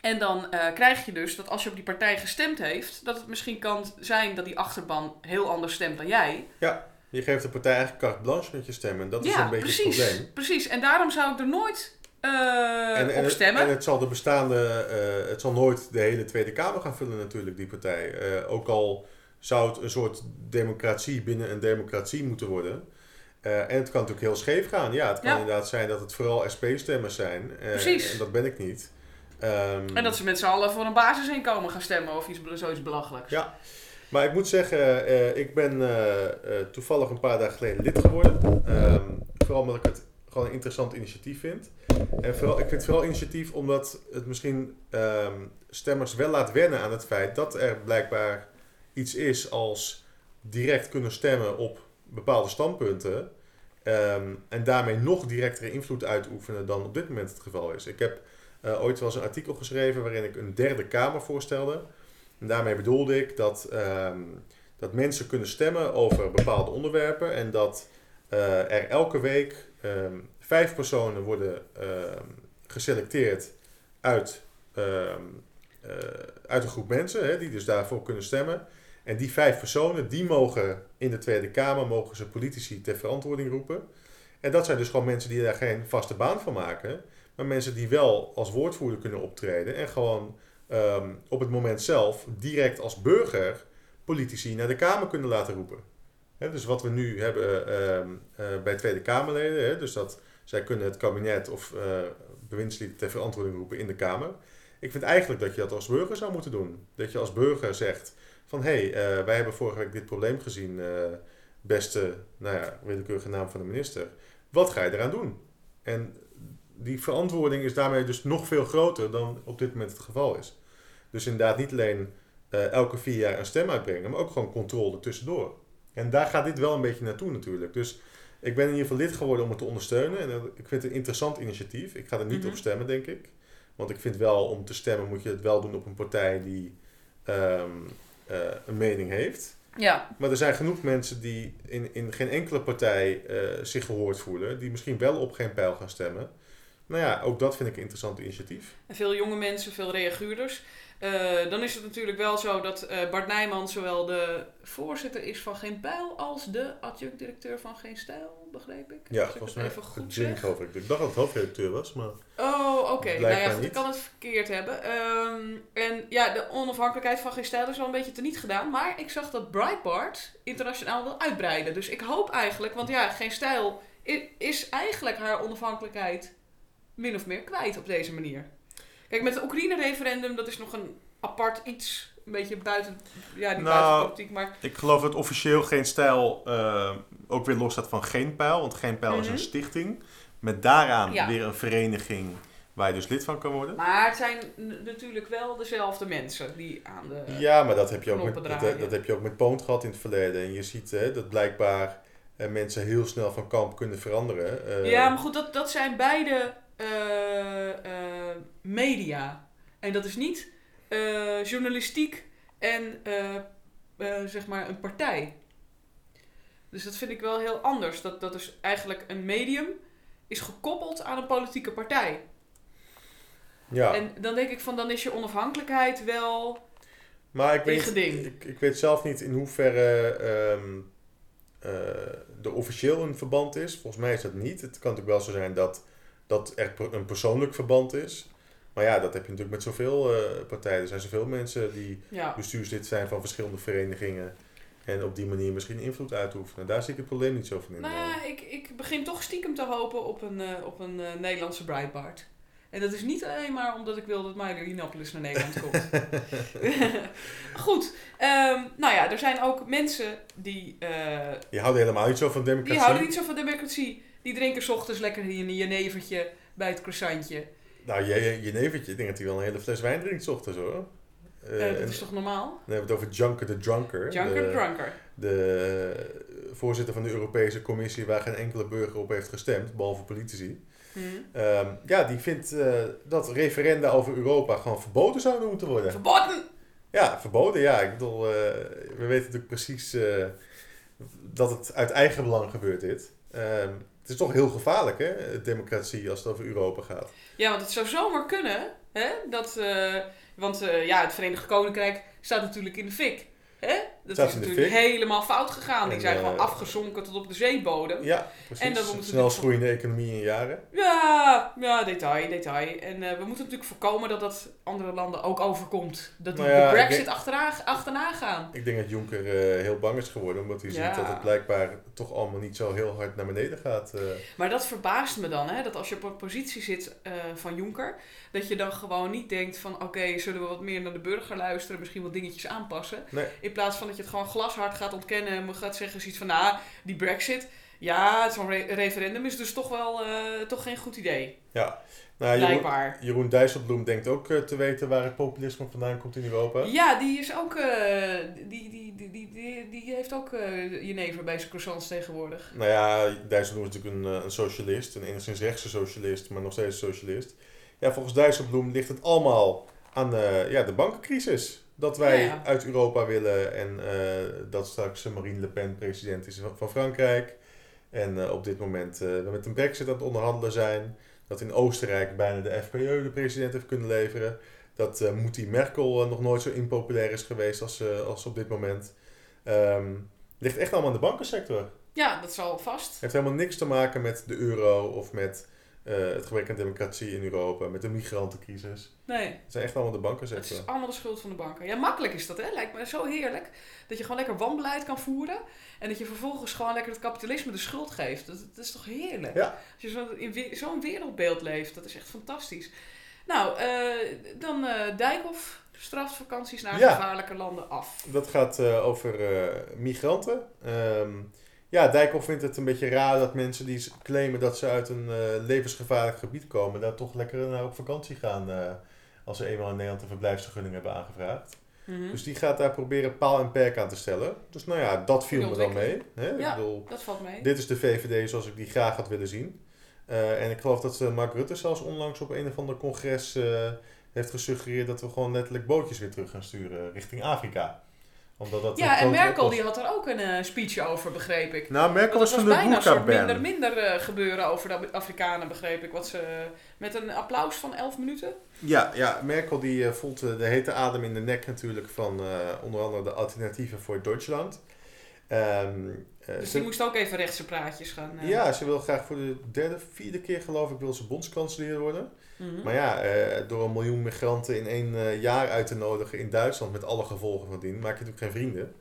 en dan eh, krijg je dus dat als je op die partij gestemd heeft, dat het misschien kan zijn dat die achterban heel anders stemt dan jij. Je geeft de partij eigenlijk carte blanche met je stem en dat is ja, een beetje precies. het probleem. Precies. En daarom zou ik er nooit eh, en, en, op het, stemmen. en het zal de bestaande, eh, het zal nooit de hele Tweede Kamer gaan vullen natuurlijk, die partij. Ook al zou het een soort democratie binnen een democratie moeten worden. Eh, en het kan natuurlijk heel scheef gaan. Ja, het kan Ja. inderdaad zijn dat het vooral SP-stemmers zijn. Eh, Precies. En dat ben ik niet. Ehm, En dat ze met z'n allen voor een basisinkomen gaan stemmen of iets, zoiets belachelijks. Ja. Maar ik moet zeggen, eh, ik ben toevallig een paar dagen geleden lid geworden. Ehm, vooral omdat ik het gewoon een interessant initiatief vind. En vooral, ik vind het vooral initiatief omdat het misschien ehm, stemmers wel laat wennen aan het feit dat er blijkbaar iets is als direct kunnen stemmen op bepaalde standpunten. Ehm, en daarmee nog directere invloed uitoefenen dan op dit moment het geval is. Ik heb eh, ooit wel eens een artikel geschreven waarin ik een derde kamer voorstelde. En daarmee bedoelde ik dat, ehm, dat mensen kunnen stemmen over bepaalde onderwerpen en dat eh, er elke week ehm, vijf personen worden geselecteerd uit, eh, uit een groep mensen hè, die dus daarvoor kunnen stemmen. En die vijf personen, die mogen in de Tweede Kamer, mogen ze politici ter verantwoording roepen. En dat zijn dus gewoon mensen die daar geen vaste baan van maken. Maar mensen die wel als woordvoerder kunnen optreden. En gewoon ehm, op het moment zelf direct als burger politici naar de Kamer kunnen laten roepen. Dus wat we nu hebben ehm, eh, bij Tweede Kamerleden. Dus dat zij kunnen het kabinet of eh bewindslieden ter verantwoording roepen in de Kamer. Ik vind eigenlijk dat je dat als burger zou moeten doen. Dat je als burger zegt van hé, hey, eh, wij hebben vorige week dit probleem gezien. eh, beste, nou ja, willekeurige naam van de minister. Wat ga je eraan doen? En die verantwoording is daarmee dus nog veel groter dan op dit moment het geval is. Dus inderdaad niet alleen eh, elke vier jaar een stem uitbrengen, maar ook gewoon controle tussendoor. En daar gaat dit wel een beetje naartoe natuurlijk. Dus ik ben in ieder geval lid geworden om het te ondersteunen. En ik vind het een interessant initiatief. Ik ga er niet Mhm. op stemmen, denk ik. Want ik vind wel, om te stemmen moet je het wel doen op een partij die ehm, eh, een mening heeft. Ja, Maar er zijn genoeg mensen die in, in geen enkele partij eh, zich gehoord voelen. Die misschien wel op geen pijl gaan stemmen. nou ja, ook dat vind ik een interessant initiatief. En veel jonge mensen, veel reaguurders. Eh, dan is het natuurlijk wel zo dat eh, Bart Nijman zowel de voorzitter is van Geen Pijl als de adjunct-directeur van Geen Stijl, begreep ik. Ja, volgens het mij even goed Jim, zeg. geloof ik. Ik dacht dat het hoofdredacteur was, maar... Oh, oké. Nou ja, goed, ik kan het verkeerd hebben. Ehm, en ja, de onafhankelijkheid van Geen Stijl is wel een beetje teniet gedaan. Maar ik zag dat Breitbart internationaal wil uitbreiden. Dus ik hoop eigenlijk, want ja, Geen Stijl is eigenlijk haar onafhankelijkheid min of meer kwijt op deze manier. Kijk, met het Oekraïne-referendum, dat is nog een apart iets. Een beetje buiten, ja, die Nou, buiten politiek, maar Ik geloof dat officieel geen stijl eh, ook weer los staat van geen pijl. Want geen pijl is Mhm. een stichting. Met daaraan Ja. weer een vereniging waar je dus lid van kan worden. Maar het zijn natuurlijk wel dezelfde mensen die aan de... Ja, maar dat heb, je ook met, knoppen dat, heb je ook met Poont gehad in het verleden. En je ziet hè, dat blijkbaar eh, mensen heel snel van kamp kunnen veranderen. Eh, Ja, maar goed, dat, dat zijn beide eh, eh, media. En dat is niet eh, journalistiek en eh, eh, zeg maar een partij. Dus dat vind ik wel heel anders. Dat, dat is eigenlijk een medium is gekoppeld aan een politieke partij. ja. En dan denk ik van, dan is je onafhankelijkheid wel... Maar ik weet, ik, ik weet zelf niet in hoeverre ehm eh, er officieel een verband is. Volgens mij is dat niet. Het kan natuurlijk wel zo zijn dat, dat er een persoonlijk verband is. Maar ja, dat heb je natuurlijk met zoveel eh, partijen. Er zijn zoveel mensen die Ja, bestuurslid zijn van verschillende verenigingen. En op die manier misschien invloed uitoefenen. Daar zie ik het probleem niet zo van in. nou ja, ik, ik begin toch stiekem te hopen op een, eh, op een eh, Nederlandse Breitbart. En dat is niet alleen maar omdat ik wil dat Milo Yiannopoulos naar Nederland komt. Goed, ehm, nou ja, er zijn ook mensen die, eh, Je houdt helemaal niet zo van die democratie. houden niet zo van democratie. Die drinken 's ochtends lekker een jenevertje bij het croissantje. Nou, je, je, je nevertje, ik denk dat hij wel een hele fles wijn drinkt 's ochtends hoor. Eh, Eh, dat en is toch normaal? Dan hebben we het over Junker the Drunker. Junker de, drunker. de voorzitter van de Europese Commissie waar geen enkele burger op heeft gestemd, behalve politici. Hm. Ehm, ja, die vindt eh, dat referenda over Europa gewoon verboden zouden moeten worden. Verboden! Ja, verboden, ja. Ik bedoel, eh, we weten natuurlijk precies eh, dat het uit eigen belang gebeurt dit. Het is toch heel gevaarlijk, hè, democratie, als het over Europa gaat. Ja, want het zou zomaar kunnen, hè, dat, eh, want eh, ja, het Verenigd Koninkrijk staat natuurlijk in de fik. Hè? Dat Staat is de natuurlijk helemaal fout gegaan. Die zijn eh, gewoon afgezonken tot op de zeebodem. Ja, precies. En dat we Snelst natuurlijk- groeiende economie in jaren. Ja, ja, detail, detail. En eh, we moeten natuurlijk voorkomen dat dat andere landen ook overkomt. Dat die Nou ja, de brexit denk- achteraan, achterna gaan. Ik denk dat Juncker eh, heel bang is geworden, omdat hij Ja. ziet dat het blijkbaar toch allemaal niet zo heel hard naar beneden gaat. eh. Maar dat verbaast me dan, hè, dat als je op een positie zit eh, van Juncker, dat je dan gewoon niet denkt van oké, zullen we wat meer naar de burger luisteren, misschien wat dingetjes aanpassen. Nee. In plaats van dat je het gewoon glashard gaat ontkennen en gaat zeggen zoiets van nou, die brexit, ja, zo'n re- referendum is dus toch wel eh, toch geen goed idee. Ja, nou, Jeroen, Blijkbaar. Jeroen Dijsselbloem denkt ook eh, te weten waar het populisme vandaan komt in Europa. Ja, die is ook, eh, die, die, die, die, die, heeft ook eh jenever bij zijn croissants tegenwoordig. Nou ja, Dijsselbloem is natuurlijk een, eh, een socialist, een enigszins rechtse socialist, maar nog steeds een socialist. Ja, volgens Dijsselbloem ligt het allemaal aan eh, ja, de bankencrisis. Dat wij Ja, ja. uit Europa willen en eh, dat straks Marine Le Pen president is van, van Frankrijk. En eh, op dit moment eh, we met een brexit aan het onderhandelen zijn. Dat in Oostenrijk bijna de FPÖ de president heeft kunnen leveren. Dat eh Moetie Merkel eh, nog nooit zo impopulair is geweest als, eh, als op dit moment. Ehm, ligt echt allemaal aan de bankensector. Ja, dat zal vast. heeft helemaal niks te maken met de euro of met eh, het gebrek aan democratie in Europa, met de migrantencrisis. Nee. Het zijn echt allemaal de Het bankensector. is allemaal de schuld van de banken. Ja, makkelijk is dat, hè? Lijkt me zo heerlijk. Dat je gewoon lekker wanbeleid kan voeren. En dat je vervolgens gewoon lekker het kapitalisme de schuld geeft. Dat, dat is toch heerlijk? Ja. Als je zo in zo'n wereldbeeld leeft, dat is echt fantastisch. Nou, eh, dan eh Dijkhoff straft vakanties naar Ja. gevaarlijke landen af. Dat gaat over migranten. Ehm, ja, Dijkhoff vindt het een beetje raar dat mensen die claimen dat ze uit een eh, levensgevaarlijk gebied komen, daar toch lekker naar op vakantie gaan eh, als ze eenmaal in Nederland een verblijfsvergunning hebben aangevraagd. Mhm. Dus die gaat daar proberen paal en perk aan te stellen. Dus nou ja, dat viel me dan mee. Hè? Ja. Ik bedoel, Dat valt mee. Dit is de VVD zoals ik die graag had willen zien. Eh, en ik geloof dat eh, Mark Rutte zelfs onlangs op een of ander congres eh, heeft gesuggereerd dat we gewoon letterlijk bootjes weer terug gaan sturen richting Afrika. Omdat dat Ja, en Merkel die had er ook een eh, speech over, begreep ik. Nou, Merkel Dat was was van de bijna soort minder, minder eh, gebeuren over de Afrikanen, begreep ik. Wat ze, met een applaus van 11 minuten. Ja, ja, Merkel die eh, voelt eh, de hete adem in de nek natuurlijk van eh, onder andere de alternatieven voor Duitsland. Ehm, eh, Dus ze- die moest ook even rechtse praatjes gaan. eh, Ja, ze wil graag voor de derde, vierde keer geloof ik wil ze bondskanselier worden. Mhm. Maar ja, eh, door een miljoen migranten in één eh, jaar uit te nodigen in Duitsland met alle gevolgen van dien, maak je natuurlijk geen vrienden.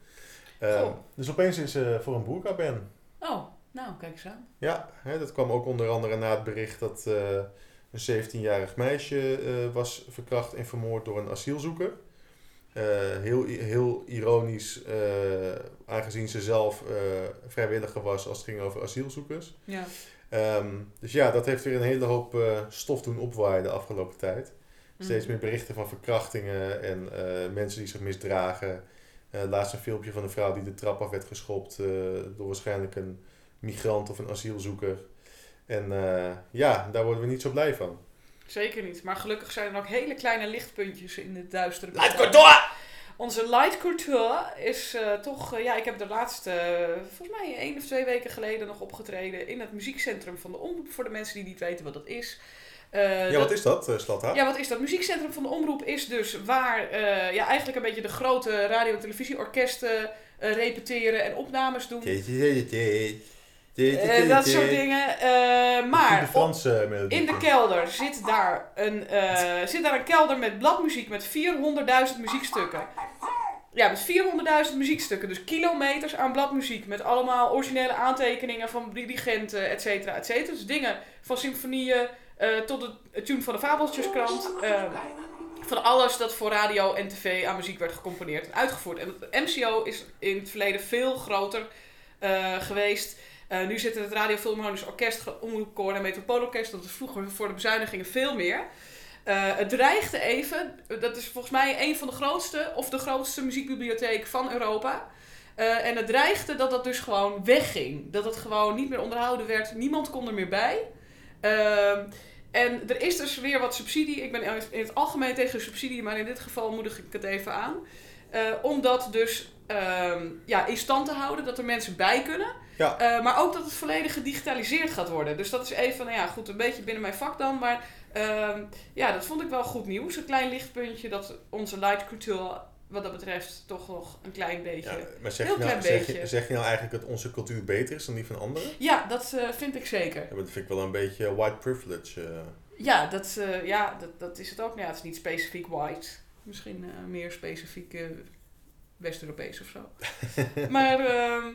Goh. dus opeens is ze voor een boerkaban. Oh, nou, kijk eens aan. Ja, hè, dat kwam ook onder andere na het bericht dat eh, een 17-jarig meisje eh, was verkracht en vermoord door een asielzoeker. Eh, heel, heel ironisch, eh, aangezien ze zelf eh, vrijwilliger was als het ging over asielzoekers. Ja. Ehm, dus ja, dat heeft weer een hele hoop stof doen opwaaien de afgelopen tijd. Steeds Mhm. meer berichten van verkrachtingen en mensen die zich misdragen. Laatst een filmpje van een vrouw die de trap af werd geschopt door waarschijnlijk een migrant of een asielzoeker. En ja, daar worden we niet zo blij van. Zeker niet. Maar gelukkig zijn er ook hele kleine lichtpuntjes in het duistere. Light Onze light culture is eh, toch... eh, ja, ik heb de laatste, eh, volgens mij één of twee weken geleden nog opgetreden in het muziekcentrum van de Omroep. Voor de mensen die niet weten wat dat is. Eh, Ja, dat- wat is dat, Slatta? Ja, wat is dat? Muziekcentrum van de Omroep is dus waar eh, ja, eigenlijk een beetje de grote radio- en televisieorkesten eh, repeteren en opnames doen. Eh, dat soort dingen. Eh, maar de op- Franse melodie. in de kelder zit daar, een, eh, zit daar een kelder met bladmuziek met 400.000 muziekstukken. Ja, met 400.000 muziekstukken. Dus kilometers aan bladmuziek. Met allemaal originele aantekeningen van dirigenten, et cetera, et cetera. Dus dingen van symfonieën eh, tot het, tune van de Fabeltjeskrant. eh, van alles dat voor radio en tv aan muziek werd gecomponeerd en uitgevoerd. En het MCO is in het verleden veel groter eh, geweest. Eh, nu zitten het Radio Philharmonisch Orkest, Omroepkoor en Metropoolorkest. Dat is vroeger voor de bezuinigingen veel meer. Eh, het dreigde even, dat is volgens mij een van de grootste of de grootste muziekbibliotheek van Europa. Eh, en het dreigde dat dat dus gewoon wegging. Dat het gewoon niet meer onderhouden werd. Niemand kon er meer bij. Ehm, en er is dus weer wat subsidie. Ik ben in het algemeen tegen subsidie, maar in dit geval moedig ik het even aan. Eh, om dat dus ehm, ja, in stand te houden, dat er mensen bij kunnen. Ja. Eh, maar ook dat het volledig gedigitaliseerd gaat worden. Dus dat is even, nou ja, goed, een beetje binnen mijn vak dan. Maar ehm, ja, dat vond ik wel goed nieuws. Een klein lichtpuntje dat onze light cultuur, wat dat betreft, toch nog een klein beetje... Ja, Ja, maar zeg Heel je, nou, klein zeg, je, beetje. zeg je nou eigenlijk dat onze cultuur beter is dan die van anderen? dat eh, vind ik zeker. Ja, maar dat vind ik wel een beetje white privilege. eh. Ja, dat, ja dat, dat is het ook. Nou, ja, het is niet specifiek white. Misschien meer specifiek West-Europees of zo. maar ehm,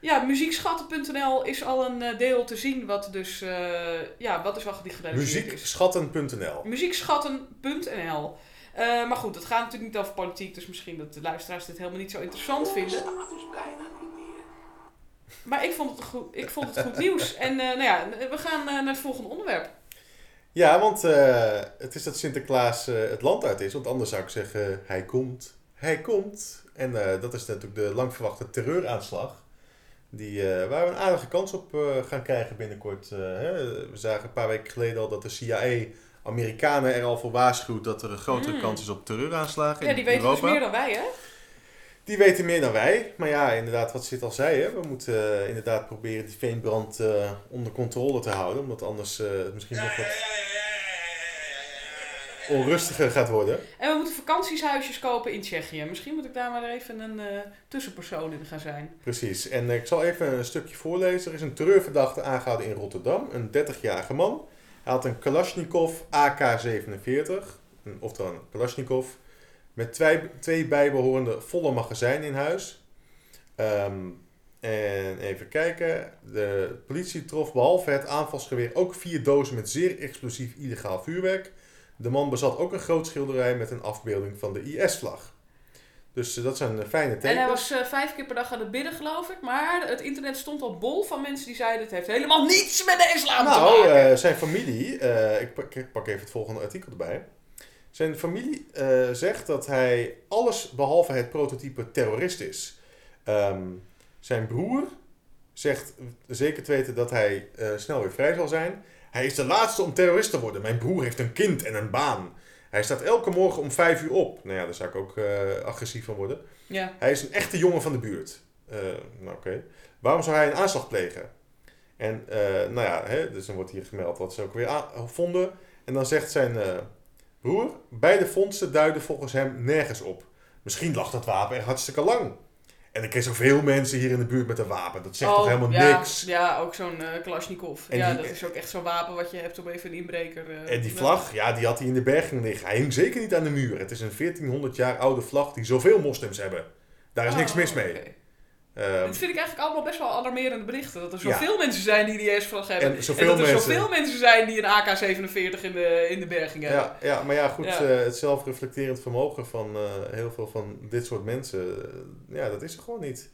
ja, muziekschatten.nl is al een eh, deel te zien wat dus, eh, ja, wat dus wel gedigitaliseerd is. Muziekschatten.nl Muziekschatten.nl Eh, maar goed, het gaat natuurlijk niet over politiek, dus misschien dat de luisteraars dit helemaal niet zo interessant vinden. Maar ik vond het goed, ik vond het goed nieuws. En eh, nou ja, we gaan naar het volgende onderwerp. Ja, want eh, het is dat Sinterklaas het land uit is. Want anders zou ik zeggen, hij komt, hij komt. En eh, dat is natuurlijk de lang verwachte terreuraanslag. Die, eh, waar we een aardige kans op eh, gaan krijgen binnenkort. eh, hè. We zagen een paar weken geleden al dat de CIA Amerikanen er al voor waarschuwt dat er een grotere Mm. kans is op terreuraanslagen Ja, in die weten Europa. dus meer dan wij, hè? Die weten meer dan wij. Maar ja, inderdaad, wat Zit al zei, hè, we moeten inderdaad proberen die veenbrand eh, onder controle te houden. Omdat anders eh, het misschien nog wat onrustiger gaat worden. En we moeten vakantiehuisjes kopen in Tsjechië. Misschien moet ik daar maar even een eh, tussenpersoon in gaan zijn. Precies. En eh, ik zal even een stukje voorlezen. Er is een terreurverdachte aangehouden in Rotterdam. Een 30-jarige man. Hij had een Kalashnikov AK-47. een- Oftewel een Kalashnikov. Met twee, twee bijbehorende volle magazijnen in huis. Ehm, en even kijken. De politie trof behalve het aanvalsgeweer ook vier dozen met zeer explosief illegaal vuurwerk. De man bezat ook een groot schilderij met een afbeelding van de IS-vlag. Dus eh, dat zijn eh, fijne tekens. En hij was eh, vijf keer per dag aan het bidden, geloof ik. Maar het internet stond al bol van mensen die zeiden... het heeft helemaal niets met de islam te Nou, maken. eh, zijn familie, ik, pak, ik pak even het volgende artikel erbij. Zijn familie zegt dat hij alles behalve het prototype terrorist is. Ehm, zijn broer zegt zeker te weten dat hij snel weer vrij zal zijn. Hij is de laatste om terrorist te worden. Mijn broer heeft een kind en een baan. Hij staat elke morgen om vijf uur op. Nou ja, daar zou ik ook eh, agressief van worden. Ja. Hij is een echte jongen van de buurt. Eh, nou oké. Waarom zou hij een aanslag plegen? En eh, nou ja, hè, dus dan wordt hier gemeld wat ze ook weer vonden. En dan zegt zijn broer, beide vondsten duiden volgens hem nergens op. Misschien lag dat wapen er hartstikke lang. En ik ken zoveel mensen hier in de buurt met een wapen. Dat zegt toch helemaal Oh, ja, niks. Ja, ook zo'n eh Kalashnikov. En ja, die- dat is ook echt zo'n wapen wat je hebt om even een inbreker... eh, En die vlag, ja, die had hij in de berging liggen. Hij hing zeker niet aan de muur. Het is een 1400 jaar oude vlag die zoveel moslims hebben. Daar is niks Oh, mis mee. Ehm, Dat vind ik eigenlijk allemaal best wel alarmerende berichten. Dat er Ja. zoveel mensen zijn die die S-vlag hebben. En zoveel dat er mensen- zoveel mensen zijn die een AK-47 in de, in de berging hebben. Ja, ja, maar ja, goed, Ja. eh, het zelfreflecterend vermogen van eh, heel veel van dit soort mensen, eh, ja, dat is er gewoon niet.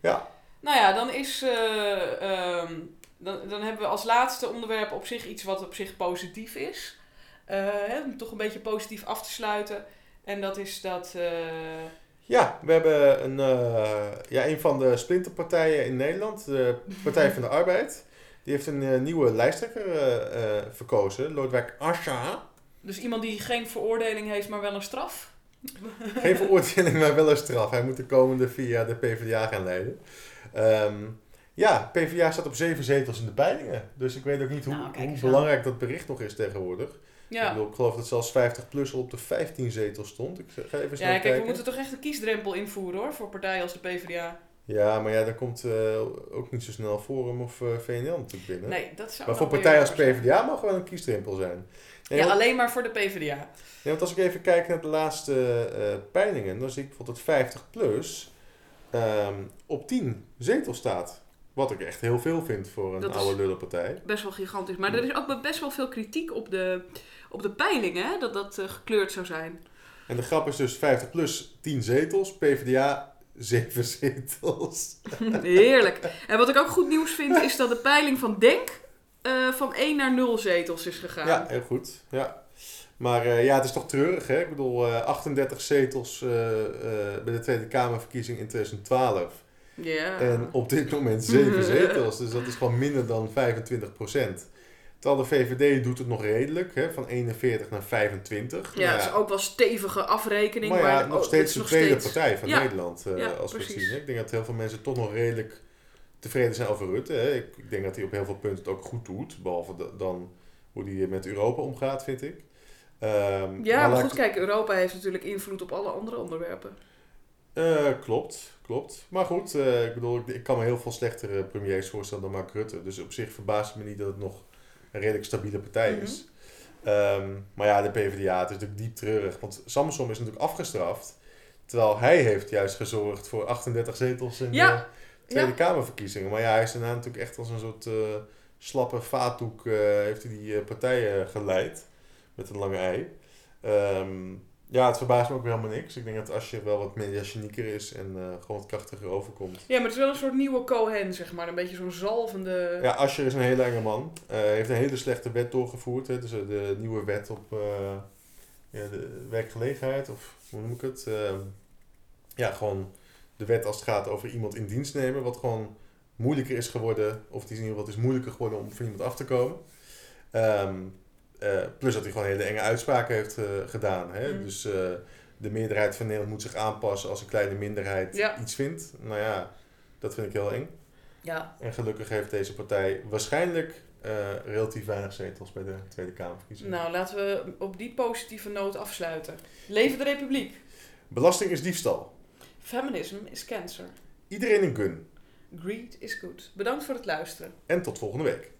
Ja, Nou ja, dan is... eh, ehm, dan, dan hebben we als laatste onderwerp op zich iets wat op zich positief is. Hè, om toch een beetje positief af te sluiten. En dat is dat... ja we hebben een, eh, ja, een van de splinterpartijen in Nederland, de Partij van de Arbeid, die heeft een eh, nieuwe lijsttrekker eh, verkozen, Lodewijk Asscha. dus iemand die geen veroordeling heeft, maar wel een straf. Geen veroordeling, maar wel een straf. Hij moet de komende jaar de PvdA gaan leiden. Ehm, ja, PvdA staat op zeven zetels in de peilingen. Dus ik weet ook niet hoe, Nou, hoe belangrijk dat bericht nog is tegenwoordig. Ik, Ja. bedoel, ik geloof dat zelfs 50 plus al op de 15 zetels stond. Ik ga even snel Ja, kijk, we moeten toch echt een kiesdrempel invoeren hoor, voor partijen als de PvdA. Ja, maar ja, dan komt eh, ook niet zo snel Forum of eh, VNL natuurlijk binnen. Nee, dat zou maar voor partijen als. PvdA mag wel een kiesdrempel zijn. Nee, Ja, want, alleen maar voor de PvdA. nee, want als ik even kijk naar de laatste eh, peilingen, dan zie ik bijvoorbeeld dat 50 plus ehm, op 10 zetels staat. Wat ik echt heel veel vind voor een Dat oude lullenpartij. Best wel gigantisch. Maar er is ook best wel veel kritiek op de, op de peilingen, hè? dat dat eh, gekleurd zou zijn. En de grap is dus 50 plus 10 zetels, PvdA 7 zetels. Heerlijk. En wat ik ook goed nieuws vind, is dat de peiling van Denk eh, van 1 naar 0 zetels is gegaan. Ja, heel goed. Ja. Maar eh, ja, het is toch treurig, hè? Ik bedoel, eh, 38 zetels bij de Tweede Kamerverkiezing in 2012. Ja. En op dit moment 7 zetels. Dus dat is gewoon minder dan 25 procent. Terwijl de VVD doet het nog redelijk, hè? van 41 naar 25. ja, Nou dat is ook wel stevige afrekening. maar ja, oh, nog steeds de nog tweede steeds- partij van Ja. Nederland, eh, Ja, als we het precies. zien. hè. Ik denk dat heel veel mensen toch nog redelijk tevreden zijn over Rutte. Hè. Ik, ik denk dat hij op heel veel punten het ook goed doet. Behalve da- dan hoe hij met Europa omgaat, vind ik. Ehm, Ja, maar goed, ik- kijk, Europa heeft natuurlijk invloed op alle andere onderwerpen. Eh, klopt, klopt. Maar goed, eh, ik bedoel, ik, ik kan me heel veel slechtere premiers voorstellen dan Mark Rutte. Dus op zich verbaast het me niet dat het nog een redelijk stabiele partij Mhm. is. Ehm, maar ja, de PvdA, het is natuurlijk diep treurig. Want Samson is natuurlijk afgestraft. Terwijl hij heeft juist gezorgd voor 38 zetels in Ja, de Tweede ja. Kamerverkiezingen. Maar ja, hij is daarna natuurlijk echt als een soort eh, slappe vaatdoek eh, heeft hij die eh, partijen geleid. Met een lange ei. Ehm, ja, het verbaast me ook weer helemaal niks. Ik denk dat Asje wel wat mediagenieker is en eh, gewoon wat krachtiger overkomt. Ja, maar het is wel een soort nieuwe Cohen, zeg maar. Een beetje zo'n zalvende... Ja, Asje is een hele enge man. Eh heeft een hele slechte wet doorgevoerd. Hè. Dus eh, de nieuwe wet op ja, de werkgelegenheid, of hoe noem ik het? Ehm, ja, gewoon de wet als het gaat over iemand in dienst nemen. Wat gewoon moeilijker is geworden, of het is in ieder geval het is moeilijker geworden om van iemand af te komen. Ehm, eh, plus dat hij gewoon hele enge uitspraken heeft eh, gedaan. Hè? Mhm. Dus eh, de meerderheid van Nederland moet zich aanpassen als een kleine minderheid Ja. iets vindt. Nou ja, dat vind ik heel eng. Ja. En gelukkig heeft deze partij waarschijnlijk eh, relatief weinig zetels bij de Tweede Kamerverkiezingen. Nou, laten we op die positieve noot afsluiten. Leven de Republiek. Belasting is diefstal. Feminism is cancer. Iedereen een gun. Greed is good. Bedankt voor het luisteren. En tot volgende week.